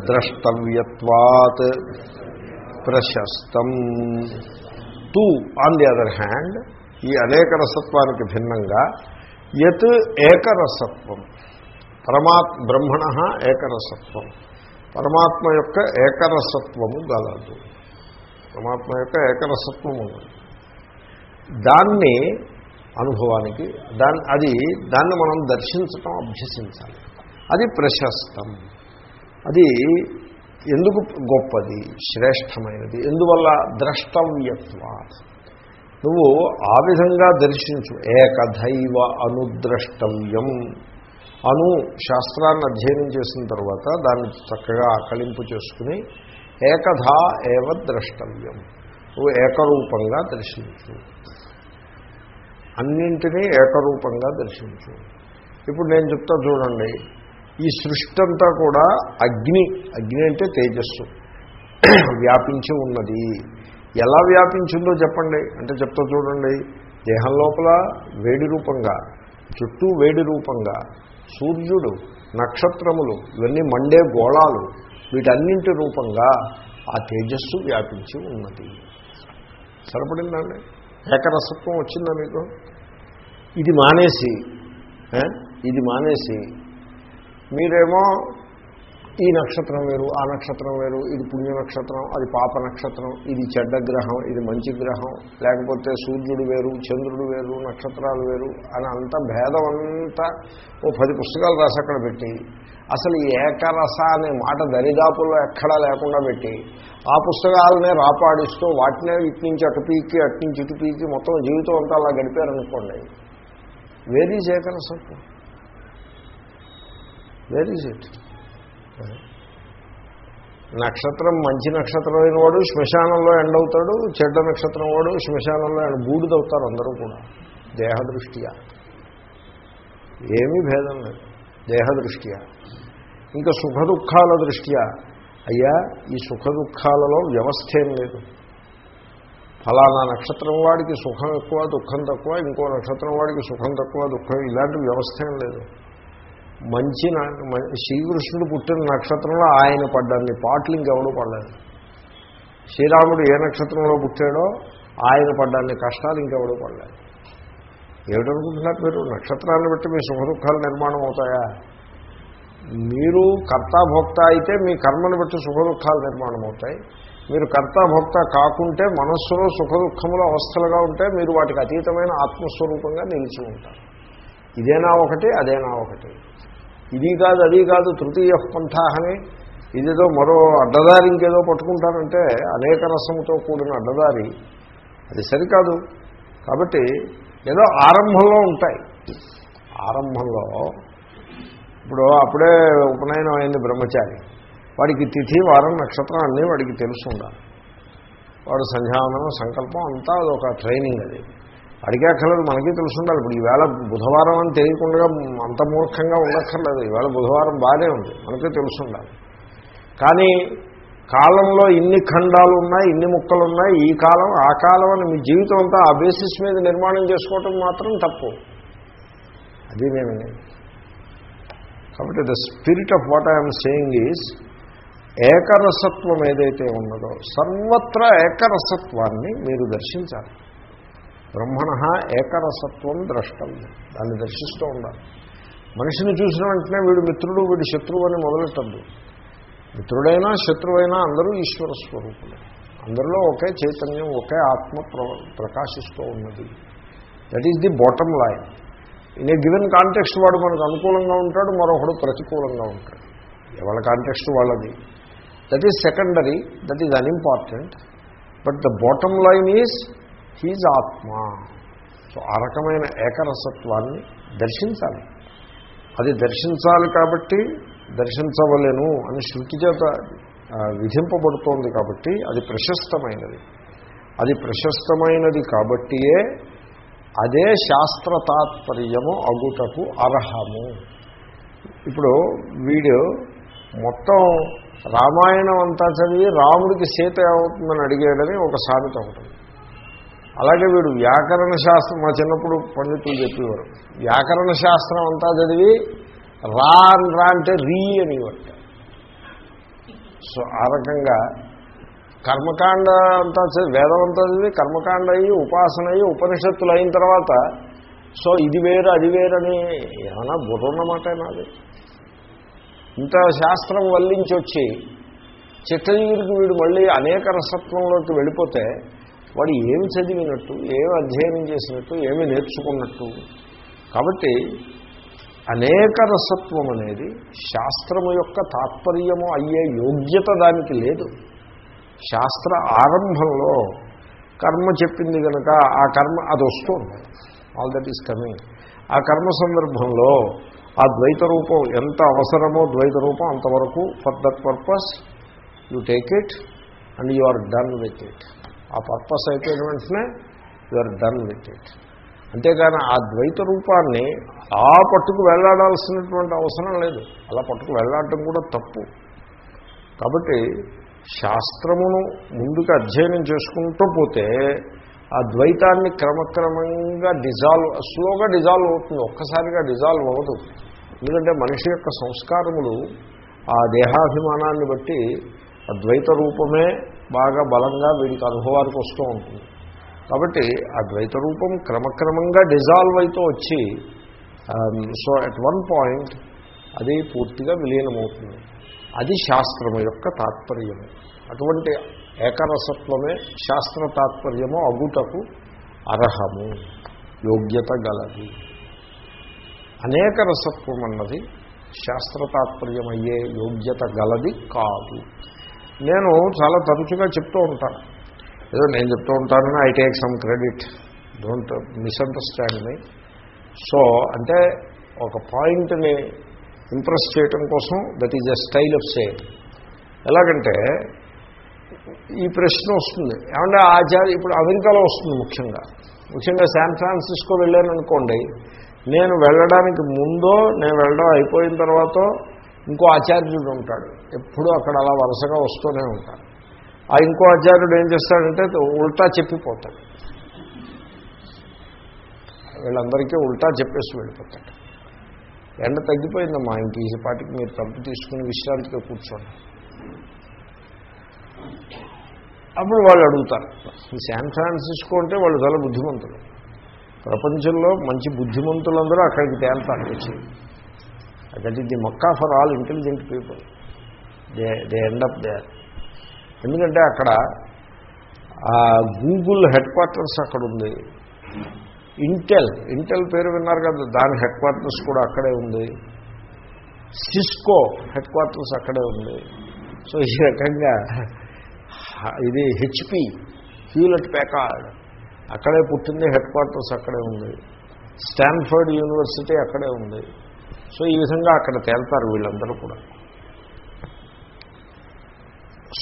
ద్రష్టవ్యత్వాత్ ప్రశస్తం తూ ఆన్ ది అదర్ హ్యాండ్ ఈ అనేక రసత్వానికి భిన్నంగా యత్ ఏకరసత్వం. పరమాత్ బ్రహ్మణ ఏకరసత్వం. పరమాత్మ యొక్క ఏకరసత్వము గలదు పరమాత్మ యొక్క ఏకరసత్వం ఉన్నది. దాన్ని అనుభవానికి దాన్ని అది దాన్ని మనం దర్శించటం అభ్యసించాలి. అది ప్రశస్తం. అది ఎందుకు గొప్పది? శ్రేష్టమైనది. ఎందువల్ల? ద్రష్టవ్యత్వ నువ్వు ఆ విధంగా దర్శించు. ఏకధైవ అనుద్రష్టవ్యం. అను శాస్త్రాన్ని అధ్యయనం చేసిన తర్వాత దాన్ని చక్కగా ఆకలింపు చేసుకుని ఏకధా ఏవ ద్రష్టవ్యం. నువ్వు ఏకరూపంగా దర్శించు. అన్నింటినీ ఏకరూపంగా దర్శించు. ఇప్పుడు నేను చెప్తా చూడండి ఈ సృష్టి అంతా కూడా అగ్ని అగ్ని అంటే తేజస్సు. వ్యాపించి ఉన్నది. ఎలా వ్యాపించిందో చెప్పండి. అంటే చెప్తా చూడండి దేహం లోపల వేడి రూపంగా చుట్టూ వేడి రూపంగా సూర్యుడు నక్షత్రములు ఇవన్నీ మండే గోళాలు వీటన్నింటి రూపంగా ఆ తేజస్సు వ్యాపించి ఉన్నది. సరిపడిందండి ఏకరసత్వం వచ్చిందా మీకు? ఇది మానేసి ఇది మానేసి మీరేమో ఈ నక్షత్రం వేరు ఆ నక్షత్రం వేరు ఇది పుణ్య నక్షత్రం అది పాప నక్షత్రం ఇది చెడ్డ గ్రహం ఇది మంచి గ్రహం లేకపోతే సూర్యుడు వేరు చంద్రుడు వేరు నక్షత్రాలు వేరు అని అంత భేదం అంతా ఓ పది పుస్తకాలు రాసి అక్కడ పెట్టి అసలు ఈ ఏకరస అనే మాట దరిదాపుల్లో ఎక్కడా లేకుండా పెట్టి ఆ పుస్తకాలనే రాపాడిస్తూ వాటినే ఇటు నుంచి అటు పీకి అటు నుంచి ఇటు పీకి మొత్తం జీవితం అంతా అలా గడిపారనుకోండి. వేరీజ్ ఈజ్ ఏకరసత్వం వేర్ ఇట్ నక్షత్రం మంచి నక్షత్రం అయిన వాడు శ్మశానంలో ఎండవుతాడు చెడ్డ నక్షత్రం వాడు శ్మశానంలో ఎండ బూడిదవుతారు అందరూ కూడా. దేహదృష్ట్యా. ఏమీ భేదం లేదు. దేహదృష్ట్యా. ఇంకా సుఖ దుఃఖాల దృష్ట్యా. అయ్యా ఈ సుఖ దుఃఖాలలో వ్యవస్థ ఏం లేదు. ఫలానా నక్షత్రం వాడికి సుఖం ఎక్కువ దుఃఖం తక్కువ ఇంకో నక్షత్రం వాడికి సుఖం తక్కువ దుఃఖం ఇలాంటి వ్యవస్థ ఏం లేదు. మంచి శ్రీకృష్ణుడు పుట్టిన నక్షత్రంలో ఆయన పడ్డాన్ని. పాటలు ఇంకెవడూ పడలేదు. శ్రీరాముడు ఏ నక్షత్రంలో పుట్టాడో ఆయన పడ్డాన్ని. కష్టాలు ఇంకెవడూ పడలేదు. ఏమిటనుకుంటున్నారు మీరు? నక్షత్రాన్ని బట్టి మీ సుఖ దుఃఖాలు నిర్మాణం అవుతాయా? మీరు కర్తాభోక్త అయితే మీ కర్మను బట్టి సుఖ దుఃఖాలు నిర్మాణం అవుతాయి. మీరు కర్తాభోక్త కాకుంటే మనస్సులో సుఖ దుఃఖములు అవస్థలుగా ఉంటే మీరు వాటికి అతీతమైన ఆత్మస్వరూపంగా నిలిచి ఉంటారు. ఇదేనా ఒకటి? అదేనా ఒకటి? ఇది కాదు అది కాదు తృతీయ పంథ అని ఇదేదో మరో అడ్డదారి ఇంకేదో పట్టుకుంటారంటే అనేక రసముతో కూడిన అడ్డదారి. అది సరికాదు. కాబట్టి ఏదో ఆరంభంలో ఉంటాయి. ఆరంభంలో ఇప్పుడు అప్పుడే ఉపనయనం అయింది బ్రహ్మచారి. వాడికి తిథి వారం నక్షత్రం అన్నీ వాడికి తెలుసు ఉండాలి వాడు సంధ్యావనం సంకల్పం అంతా అదొక ట్రైనింగ్ అది. అడిగే మనకి తెలుసు ఉండాలి ఇప్పుడు ఈవేళ బుధవారం అని తెలియకుండా అంత మూర్ఖంగా ఉండక్కర్లేదు. ఈవేళ బుధవారం బాగానే ఉంది మనకే తెలుసుండాలి. కానీ కాలంలో ఇన్ని ఖండాలు ఉన్నాయి ఇన్ని ముక్కలు ఉన్నాయి ఈ కాలం ఆ కాలం అని మీ జీవితం అంతా ఆ బేసిస్ మీద నిర్మాణం చేసుకోవటం మాత్రం తప్పు. అది నేను కాబట్టి the spirit of what I'm saying is ఏకరసత్వం ఏదైతే ఉన్నదో సర్వత్రా ఏకరసత్వాన్ని మీరు దర్శించాలి. బ్రహ్మణ ఏకరసత్వం ద్రష్టవ్యం దాన్ని దర్శిస్తూ ఉండాలి. మనిషిని చూసిన వెంటనే వీడు మిత్రుడు వీడు శత్రువు అని మొదలెట్టద్దు. మిత్రుడైనా శత్రువైనా అందరూ ఈశ్వర స్వరూపులు. అందరిలో ఒకే చైతన్యం ఒకే ఆత్మ ప్ర ప్రకాశిస్తూ ఉన్నది. That is the bottom line in a given context వాడు మనకు అనుకూలంగా ఉంటాడు మరొకడు ప్రతికూలంగా ఉంటాడు. ఎవరి కాంటెక్స్ట్ వాళ్ళది? That is secondary that is unimportant but the bottom line is he's ఆత్మ సో ఆ రకమైన ఏకరసత్వాన్ని దర్శించాలి. అది దర్శించాలి కాబట్టి దర్శించవలేను అని శృతి చేత విధింపబడుతోంది కాబట్టి అది ప్రశస్తమైనది. అది ప్రశస్తమైనది కాబట్టియే అదే శాస్త్ర తాత్పర్యము అగుటకు అర్హము. ఇప్పుడు వీడు మొత్తం రామాయణం అంతా చదివి రాముడికి సీత ఏమవుతుందని అడిగాడని ఒక సామెత ఉంటుంది అలాగే వీడు వ్యాకరణ శాస్త్రం మా చిన్నప్పుడు పండితులు చెప్పేవారు. వ్యాకరణ శాస్త్రం అంతా చదివి రా రా అంటే రీ అని సో ఆ రకంగా కర్మకాండ అంతా వేదం అంతా చదివి కర్మకాండ అయ్యి ఉపాసన అయ్యి ఉపనిషత్తులు అయిన తర్వాత సో ఇది వేరు అది వేరని ఏమైనా బుర్రున్నమాట నాది ఇంత శాస్త్రం వల్లించి వచ్చి చిట్టజీవికి వీడు మళ్ళీ అనేక రసత్వంలోకి వెళ్ళిపోతే వాడు ఏమి చదివినట్టు ఏమి అధ్యయనం చేసినట్టు ఏమి నేర్చుకున్నట్టు. కాబట్టి అనేక రసత్వం అనేది శాస్త్రము యొక్క తాత్పర్యము అయ్యే యోగ్యత దానికి లేదు. శాస్త్ర ఆరంభంలో కర్మ చెప్పింది కనుక ఆ కర్మ అది వస్తుంది ఆల్ దట్ ఈస్ కమింగ్ ఆ కర్మ సందర్భంలో ఆ ద్వైత రూపం ఎంత అవసరమో ద్వైత రూపం అంతవరకు for that purpose you take it and you are done with it ఆ పర్పస్ అయిపోయిన వెంటనే యూఆర్ డన్ విత్ ఇట్ అంతేకాని ఆ ద్వైత రూపాన్ని ఆ పట్టుకు వెళ్ళాడాల్సినటువంటి అవసరం లేదు. అలా పట్టుకు వెళ్ళాడటం కూడా తప్పు. కాబట్టి శాస్త్రమును ముందుకు అధ్యయనం చేసుకుంటూ పోతే ఆ ద్వైతాన్ని క్రమక్రమంగా డిజాల్వ్ స్లోగా డిజాల్వ్ అవుతుంది. ఒక్కసారిగా డిజాల్వ్ అవ్వదు. ఎందుకంటే మనిషి యొక్క సంస్కారములు ఆ దేహాభిమానాన్ని బట్టి ఆ ద్వైత రూపమే బాగా బలంగా వీడికి అనుభవానికి వస్తూ ఉంటుంది. కాబట్టి ఆ ద్వైత రూపం క్రమక్రమంగా డిజాల్వ్ అవుతూ వచ్చి సో అట్ వన్ పాయింట్ అది పూర్తిగా విలీనమవుతుంది. అది శాస్త్రము యొక్క తాత్పర్యము. అటువంటి ఏకరసత్వమే శాస్త్ర తాత్పర్యము అగుటకు అర్హము యోగ్యత గలది. అనేక రసత్వం అన్నది శాస్త్ర తాత్పర్యమయ్యే యోగ్యత గలది కాదు. నేను చాలా తరచుగా చెప్తూ ఉంటాను ఏదో నేను చెప్తూ ఉంటానని I take some credit don't misunderstand me so అంటే ఒక పాయింట్ని ఇంప్రెస్ చేయటం కోసం that is a style of same ఎలాగంటే ఈ ప్రశ్న వస్తుంది. ఏమంటే ఆచార్య ఇప్పుడు అమెరికాలో వస్తుంది ముఖ్యంగా. ముఖ్యంగా శాన్ ఫ్రాన్సిస్కో వెళ్ళాను అనుకోండి నేను వెళ్ళడానికి ముందో నేను వెళ్ళడం అయిపోయిన తర్వాత ఇంకో ఆచార్యుడు ఉంటాడు. ఎప్పుడూ అక్కడ అలా వరుసగా వస్తూనే ఉంటాడు. ఆ ఇంకో ఆచార్యుడు ఏం చేస్తాడంటే ఉల్టా చెప్పిపోతాడు. వీళ్ళందరికీ ఉల్టా చెప్పేసి వెళ్ళిపోతాడు. ఎండ తగ్గిపోయిందమ్మా ఇంక ఈ పాటికి మీరు తప్పు తీసుకుని విశ్రాంతిగా కూర్చోండి. అప్పుడు వాళ్ళు అడుగుతారు ఈ శాన్ ఫ్రాన్సిస్కో అంటే వాళ్ళు చాలా బుద్ధిమంతులు. ప్రపంచంలో మంచి బుద్ధిమంతులందరూ అక్కడికి తేల్తారు వచ్చి. That is the Mecca for all intelligent people they they end up they ఎందుకంటే అక్కడ గూగుల్ హెడ్ క్వార్టర్స్ అక్కడ ఉంది. ఇంటెల్ ఇంటెల్ పేరు విన్నారు కదా దాని హెడ్ క్వార్టర్స్ కూడా అక్కడే ఉంది. సిస్కో హెడ్ క్వార్టర్స్ అక్కడే ఉంది. సో ఈ రకంగా ఇది హెచ్పి హ్యూలెట్ ప్యాకార్డ్ అక్కడే పుట్టింది హెడ్ క్వార్టర్స్ అక్కడే ఉంది. స్టాన్ఫర్డ్ యూనివర్సిటీ అక్కడే ఉంది. సో ఈ విధంగా అక్కడ తేల్తారు వీళ్ళందరూ కూడా.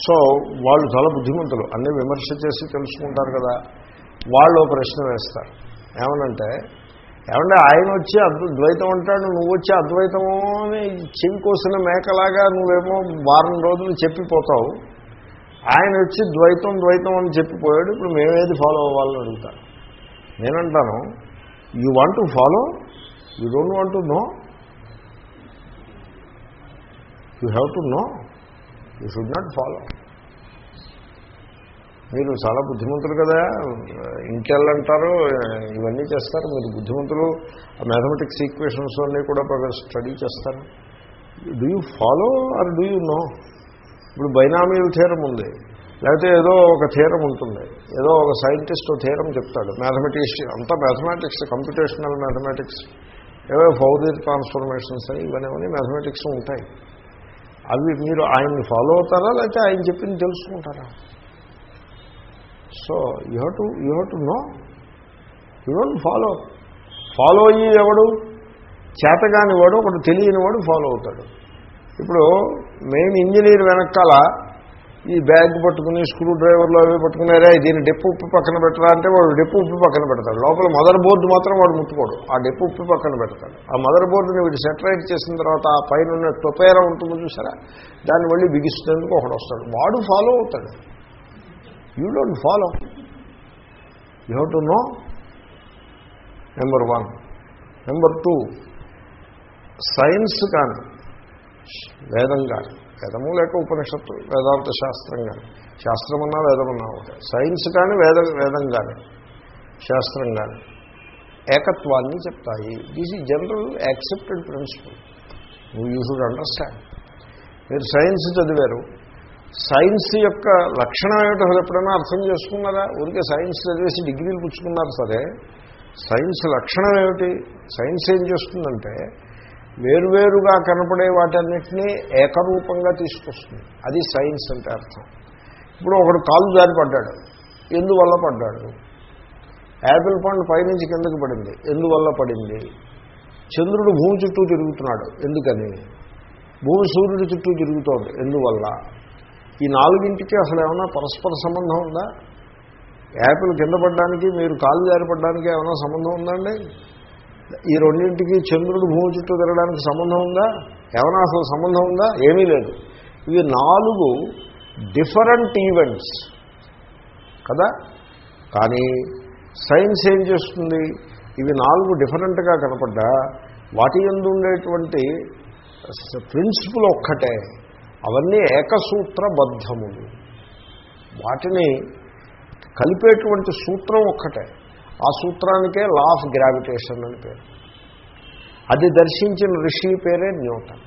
సో వాళ్ళు చాలా బుద్ధిమంతులు. అన్నీ విమర్శ చేసి తెలుసుకుంటారు కదా. వాళ్ళు ప్రశ్న వేస్తారు. ఏమనంటే ఏమంటే ఆయన వచ్చి అద్వ ద్వైతం అంటాడు నువ్వు వచ్చి అద్వైతము అని చెవి కోసిన మేకలాగా నువ్వేమో వారం రోజులు చెప్పిపోతావు. ఆయన వచ్చి ద్వైతం ద్వైతం అని చెప్పిపోయాడు. ఇప్పుడు మేమేది ఫాలో అవ్వాలని అడుగుతాను నేనంటాను you want to follow? You don't want to know? You have to know you should not follow మీరు చాలా బుద్ధిమంతులు కదా ఇంకెళ్ళంటారు ఇవన్నీ చేస్తారు. మీరు బుద్ధిమంతులు మ్యాథమెటిక్స్ ఈక్వేషన్స్ అన్నీ కూడా బాగా స్టడీ చేస్తారు. Do you follow or do you know ఇప్పుడు బైనామీల థీరం ఉంది. లేకపోతే ఏదో ఒక థీరం ఉంటుంది. ఏదో ఒక సైంటిస్ట్ థీరం చెప్తాడు. మ్యాథమెటిక్స్ అంతా మ్యాథమెటిక్స్ కంప్యూటేషనల్ మ్యాథమెటిక్స్ ఏవో ఫౌదర్ ట్రాన్స్ఫర్మేషన్స్ అని ఇవన్నీ మ్యాథమెటిక్స్ ఉంటాయి. అవి మీరు ఆయన్ని ఫాలో అవుతారా? లేకపోతే ఆయన చెప్పింది తెలుసుకుంటారా? So you have to you have to know you don't follow follow అయ్యి ఎవడు? చేతగాని వాడు ఒకటి తెలియని వాడు ఫాలో అవుతాడు. ఇప్పుడు మెయిన్ ఇంజనీర్ వెనకాల ఈ బ్యాగ్ పట్టుకుని స్క్రూ డ్రైవర్లు అవి పట్టుకున్నారే దీన్ని డెప్పు ఉప్పు పక్కన పెట్టరా అంటే వాడు డెప్పు ఉప్పు పక్కన పెడతాడు. లోపల మదర్ బోర్డు మాత్రం వాడు ముట్టుకోడు. ఆ డెప్పు ఉప్పు పక్కన పెడతాడు. ఆ మదర్ బోర్డుని వీడు సెటరైట్ చేసిన తర్వాత ఆ పైన ఉన్న టొపేర ఉంటుంది చూసారా? దాన్ని మళ్ళీ బిగిస్తున్నందుకు ఒకడు వస్తాడు. వాడు ఫాలో అవుతాడు. You don't follow. You have to know. Number one. Number two. Science కానీ వేదం కానీ వేదము లేక ఉపనిషత్తు వేదాంత శాస్త్రం కానీ శాస్త్రం అన్నా వేదం అన్నా ఒకటే. సైన్స్ కానీ వేద వేదం కానీ శాస్త్రం కానీ ఏకత్వాన్ని చెప్తాయి. దిస్ ఈ జనరల్ యాక్సెప్టెడ్ ప్రిన్సిపల్ నువ్వు యూ షుడ్ అండర్స్టాండ్ మీరు సైన్స్ చదివారు. సైన్స్ యొక్క లక్షణం ఏమిటో ఎప్పుడైనా అర్థం చేసుకున్నారా? ఊరికే సైన్స్ చదివేసి డిగ్రీలు పుచ్చుకున్నారు సరే. సైన్స్ లక్షణం ఏమిటి? సైన్స్ ఏం చేస్తుందంటే వేరువేరుగా కనపడే వాటన్నిటినీ ఏకరూపంగా తీసుకొస్తుంది. అది సైన్స్ అంటే అర్థం. ఇప్పుడు ఒకడు కాలు జారి పడ్డాడు. ఎందువల్ల పడ్డాడు? యాపిల్ పండు పైనుంచి కిందకి పడింది. ఎందువల్ల పడింది? చంద్రుడు భూమి చుట్టూ తిరుగుతున్నాడు. ఎందుకని? భూమి సూర్యుడి చుట్టూ తిరుగుతోంది. ఎందువల్ల? ఈ నాలుగింటికి అసలు ఏమైనా పరస్పర సంబంధం ఉందా? యాపిల్ కింద పడడానికి మీరు కాలు జారిపడడానికి ఏమైనా సంబంధం ఉందండి ఈ రెండింటికి చంద్రుడు భూమి చుట్టూ తిరగడానికి సంబంధం ఉందా? ఏమైనా అసలు సంబంధం ఉందా? ఏమీ లేదు. ఇవి నాలుగు డిఫరెంట్ ఈవెంట్స్. కదా? కానీ సైన్స్ ఏం చేస్తుంది? ఇవి నాలుగు డిఫరెంట్గా కనపడ్డా వాటి ఎందు ఉండేటువంటి ప్రిన్సిపుల్ ఒక్కటే. అవన్నీ ఏకసూత్రబద్ధములు. వాటిని కలిపేటువంటి సూత్రం ఒక్కటే. ఆ సూత్రానికే లా ఆఫ్ గ్రావిటేషన్ అని పేరు. అది దర్శించిన ఋషి పేరే న్యూటన్.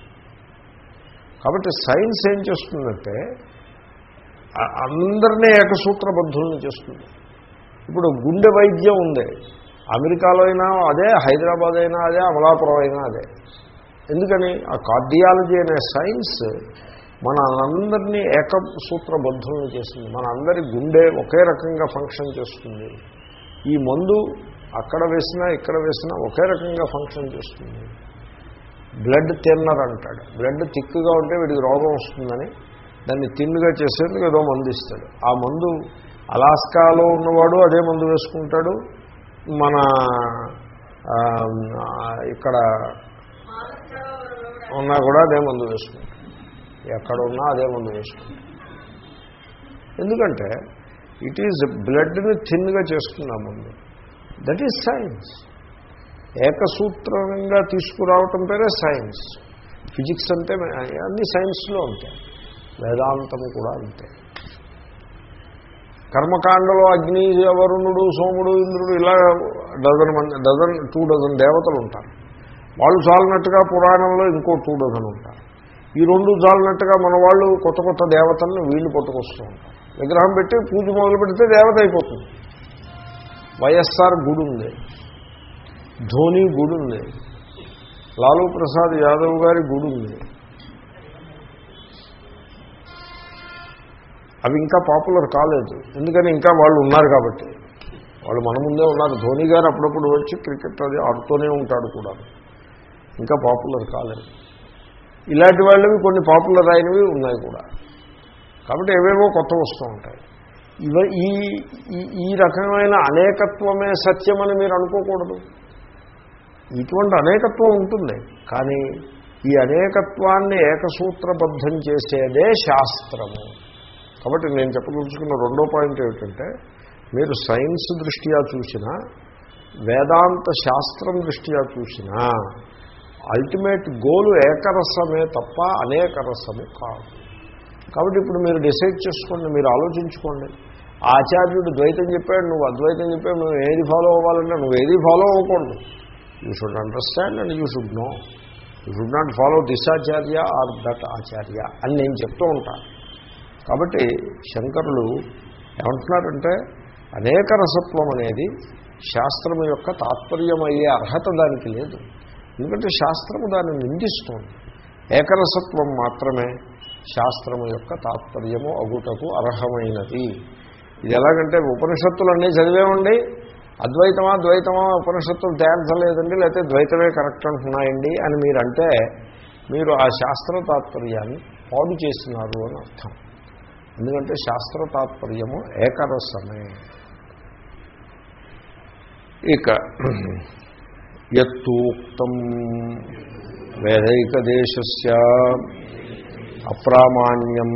కాబట్టి సైన్స్ ఏం చేస్తుందంటే అందరినీ ఏకసూత్రబద్ధులను చేస్తుంది. ఇప్పుడు గుండె వైద్యం ఉంది. అమెరికాలో అయినా అదే హైదరాబాద్ అయినా అదే అమలాపురం అయినా అదే. ఎందుకని? ఆ కార్డియాలజీ అనే సైన్స్ మన అందరినీ ఏకసూత్రబద్ధులను చేస్తుంది మన అందరి గుండె ఒకే రకంగా ఫంక్షన్ చేస్తుంది. ఈ మందు అక్కడ వేసినా ఇక్కడ వేసినా ఒకే రకంగా ఫంక్షన్ చేస్తుంది. బ్లడ్ తిన్నర్ అంటాడు. బ్లడ్ థిక్గా ఉంటే వీడికి రోగం వస్తుందని దాన్ని తిన్నుగా చేసేందుకు ఏదో మందు ఇస్తాడు. ఆ మందు అలాస్కాలో ఉన్నవాడు అదే మందు వేసుకుంటాడు. మన ఇక్కడ ఉన్నా కూడా అదే మందు వేసుకుంటాడు. ఎక్కడ ఉన్నా అదే మందు వేసుకుంటాడు. ఎందుకంటే ఇట్ ఈజ్ బ్లడ్ని థిన్గా చేస్తున్నాము దట్ ఈజ్ సైన్స్ ఏకసూత్రంగా తీసుకురావటం పేరే సైన్స్ ఫిజిక్స్ అంటే అన్ని సైన్స్లో ఉంటాయి వేదాంతము కూడా అంతే. కర్మకాండలో అగ్ని వరుణుడు సోముడు ఇంద్రుడు ఇలా డజన్ మంది డజన్ టూ డజన్ దేవతలు ఉంటారు. వాళ్ళు చాలినట్టుగా పురాణంలో ఇంకో టూ డజన్ ఉంటారు. ఈ రెండు చాలినట్టుగా మన వాళ్ళు కొత్త కొత్త దేవతలను వీళ్ళు పట్టుకొస్తూ ఉంటారు. విగ్రహం పెట్టి పూజ మొదలు పెడితే దేవత అయిపోతుంది. వైఎస్ఆర్ గుడి ఉంది ధోని గుడి ఉంది లాలూ ప్రసాద్ యాదవ్ గారి గుడి ఉంది అవి ఇంకా పాపులర్ కాలేదు. ఎందుకని ఇంకా వాళ్ళు ఉన్నారు కాబట్టి. వాళ్ళు మన ముందే ఉన్నారు. ధోని గారు అప్పుడప్పుడు వచ్చి క్రికెట్ అది ఆడుతూనే ఉంటాడు కూడా. ఇంకా పాపులర్ కాలేదు. ఇలాంటి వాళ్ళవి కొన్ని పాపులర్ అయినవి ఉన్నాయి కూడా. కాబట్టి ఏవేవో కొత్త వస్తూ ఉంటాయి. ఇవ ఈ ఈ- ఈ రకమైన అనేకత్వమే సత్యమని మీరు అనుకోకూడదు. ఇటువంటి అనేకత్వం ఉంటుంది. కానీ ఈ అనేకత్వాన్ని ఏకసూత్రబద్ధం చేసేదే శాస్త్రము. కాబట్టి నేను చెప్పదలుచుకున్న రెండో పాయింట్ ఏమిటంటే మీరు సైన్స్ దృష్ట్యా చూసినా వేదాంత శాస్త్రం దృష్ట్యా చూసినా అల్టిమేట్ గోలు ఏకరసమే తప్ప అనేకరసము కాదు. కాబట్టి ఇప్పుడు మీరు డిసైడ్ చేసుకోండి మీరు ఆలోచించుకోండి. ఆచార్యుడు ద్వైతం చెప్పాడు నువ్వు అద్వైతం చెప్పాడు నువ్వు ఏది ఫాలో అవ్వాలంటే నువ్వు ఏది ఫాలో అవ్వకూడదు. You should understand and you should know you should not follow this acharya or that acharya అని నేను చెప్తూ ఉంటాను కాబట్టి శంకరులు ఏమంటున్నారంటే అనేక రసత్వం అనేది శాస్త్రం యొక్క తాత్పర్యమయ్యే అర్హత దానికి లేదు. ఎందుకంటే శాస్త్రము దాన్ని నిందిస్తుంది. ఏకరసత్వం మాత్రమే. శాస్త్రము యొక్క తాత్పర్యము అగుటకు అర్హమైనది. ఇది ఎలాగంటే ఉపనిషత్తులన్నీ చదివేమండి అద్వైతమా ద్వైతమా ఉపనిషత్తులు తేల్చలేదండి లేకపోతే ద్వైతమే కరెక్ట్ అంటున్నాయండి అని మీరంటే మీరు ఆ శాస్త్ర తాత్పర్యాన్ని పాడు చేస్తున్నారు అని అర్థం. ఎందుకంటే శాస్త్ర తాత్పర్యము ఏకరసమే. ఇక ఎత్తూక్తం వేదైకదేశస్య అప్రామాణ్యం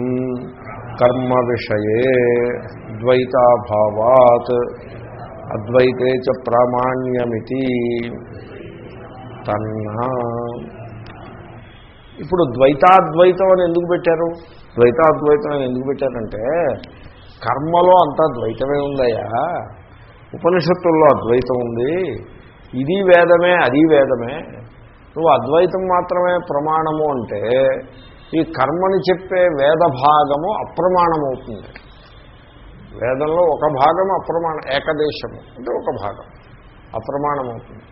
కర్మ విషయే ద్వైతాభావాత్. అద్వైతే చ ప్రామాణ్యమితి. తన్నా. ఇప్పుడు ద్వైతాద్వైతం అని ఎందుకు పెట్టారు? ద్వైతాద్వైతం అని ఎందుకు పెట్టారంటే కర్మలో అంతా ద్వైతమే ఉందయ్యా. ఉపనిషత్తుల్లో అద్వైతం ఉంది. ఇది వేదమే అది వేదమే. నువ్వు అద్వైతం మాత్రమే ప్రమాణము అంటే ఈ కర్మని చెప్పే వేద భాగము అప్రమాణమవుతుంది. వేదంలో ఒక భాగం అప్రమాణ ఏకదేశము అంటే ఒక భాగం అప్రమాణమవుతుంది.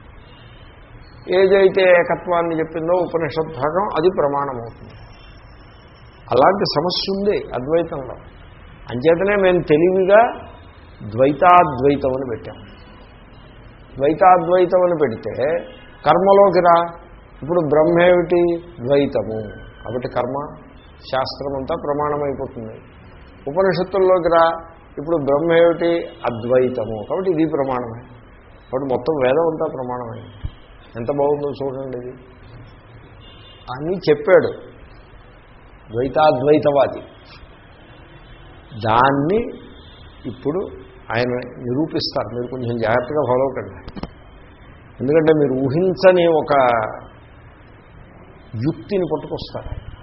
ఏదైతే ఏకత్వాన్ని చెప్పిందో ఉపనిషత్ భాగం అది ప్రమాణమవుతుంది. అలాంటి సమస్య ఉంది అద్వైతంలో. అంచేతనే మేము తెలివిగా ద్వైతాద్వైతం అని పెట్టాం. ద్వైతాద్వైతం అని పెడితే కర్మలోకి రా. ఇప్పుడు బ్రహ్మేమిటి? ద్వైతము. కాబట్టి కర్మ శాస్త్రం అంతా ప్రమాణమైపోతుంది. ఉపనిషత్తుల్లోకి రా ఇప్పుడు బ్రహ్మ ఏమిటి అద్వైతము. కాబట్టి ఇది ప్రమాణమే. కాబట్టి మొత్తం వేదం అంతా ప్రమాణమే. ఎంత బాగుందో చూడండి ఇది. అని చెప్పాడు. ద్వైతాద్వైతవాది. దాన్ని ఇప్పుడు ఆయన నిరూపిస్తారు. మీరు కొంచెం జాగ్రత్తగా ఫాలో కండి. ఎందుకంటే మీరు ఊహించని ఒక యుక్తిని పట్టుకొస్తారు.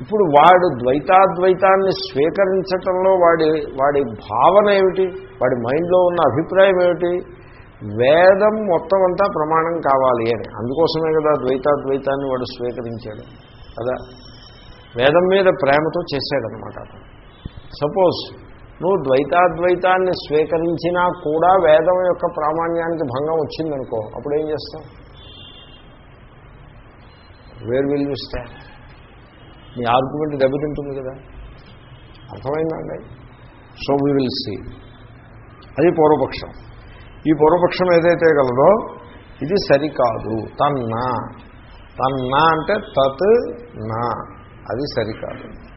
ఇప్పుడు వాడు ద్వైతాద్వైతాన్ని స్వీకరించటంలో వాడి వాడి భావన ఏమిటి? వాడి మైండ్లో ఉన్న అభిప్రాయం ఏమిటి? వేదం మొత్తం అంతా ప్రమాణం కావాలి అని. అందుకోసమే కదా ద్వైతాద్వైతాన్ని వాడు స్వీకరించాడు. కదా? వేదం మీద ప్రేమతో చేశాడనమాట సపోజ్ నువ్వు ద్వైతాద్వైతాన్ని స్వీకరించినా కూడా వేదం యొక్క ప్రామాణ్యానికి భంగం వచ్చిందనుకో అప్పుడు ఏం చేస్తావు? వేర్ విల్ యూ స్టాండ్ మీ ఆర్గ్యుమెంట్ దెబ్బతింటుంది కదా. అర్థమైందండి? సో వీ విల్ సీ అది పూర్వపక్షం. ఈ పూర్వపక్షం ఏదైతే గలదో ఇది సరికాదు. తన్నా. తన్నా అంటే తత్ నా. అది సరికాదు.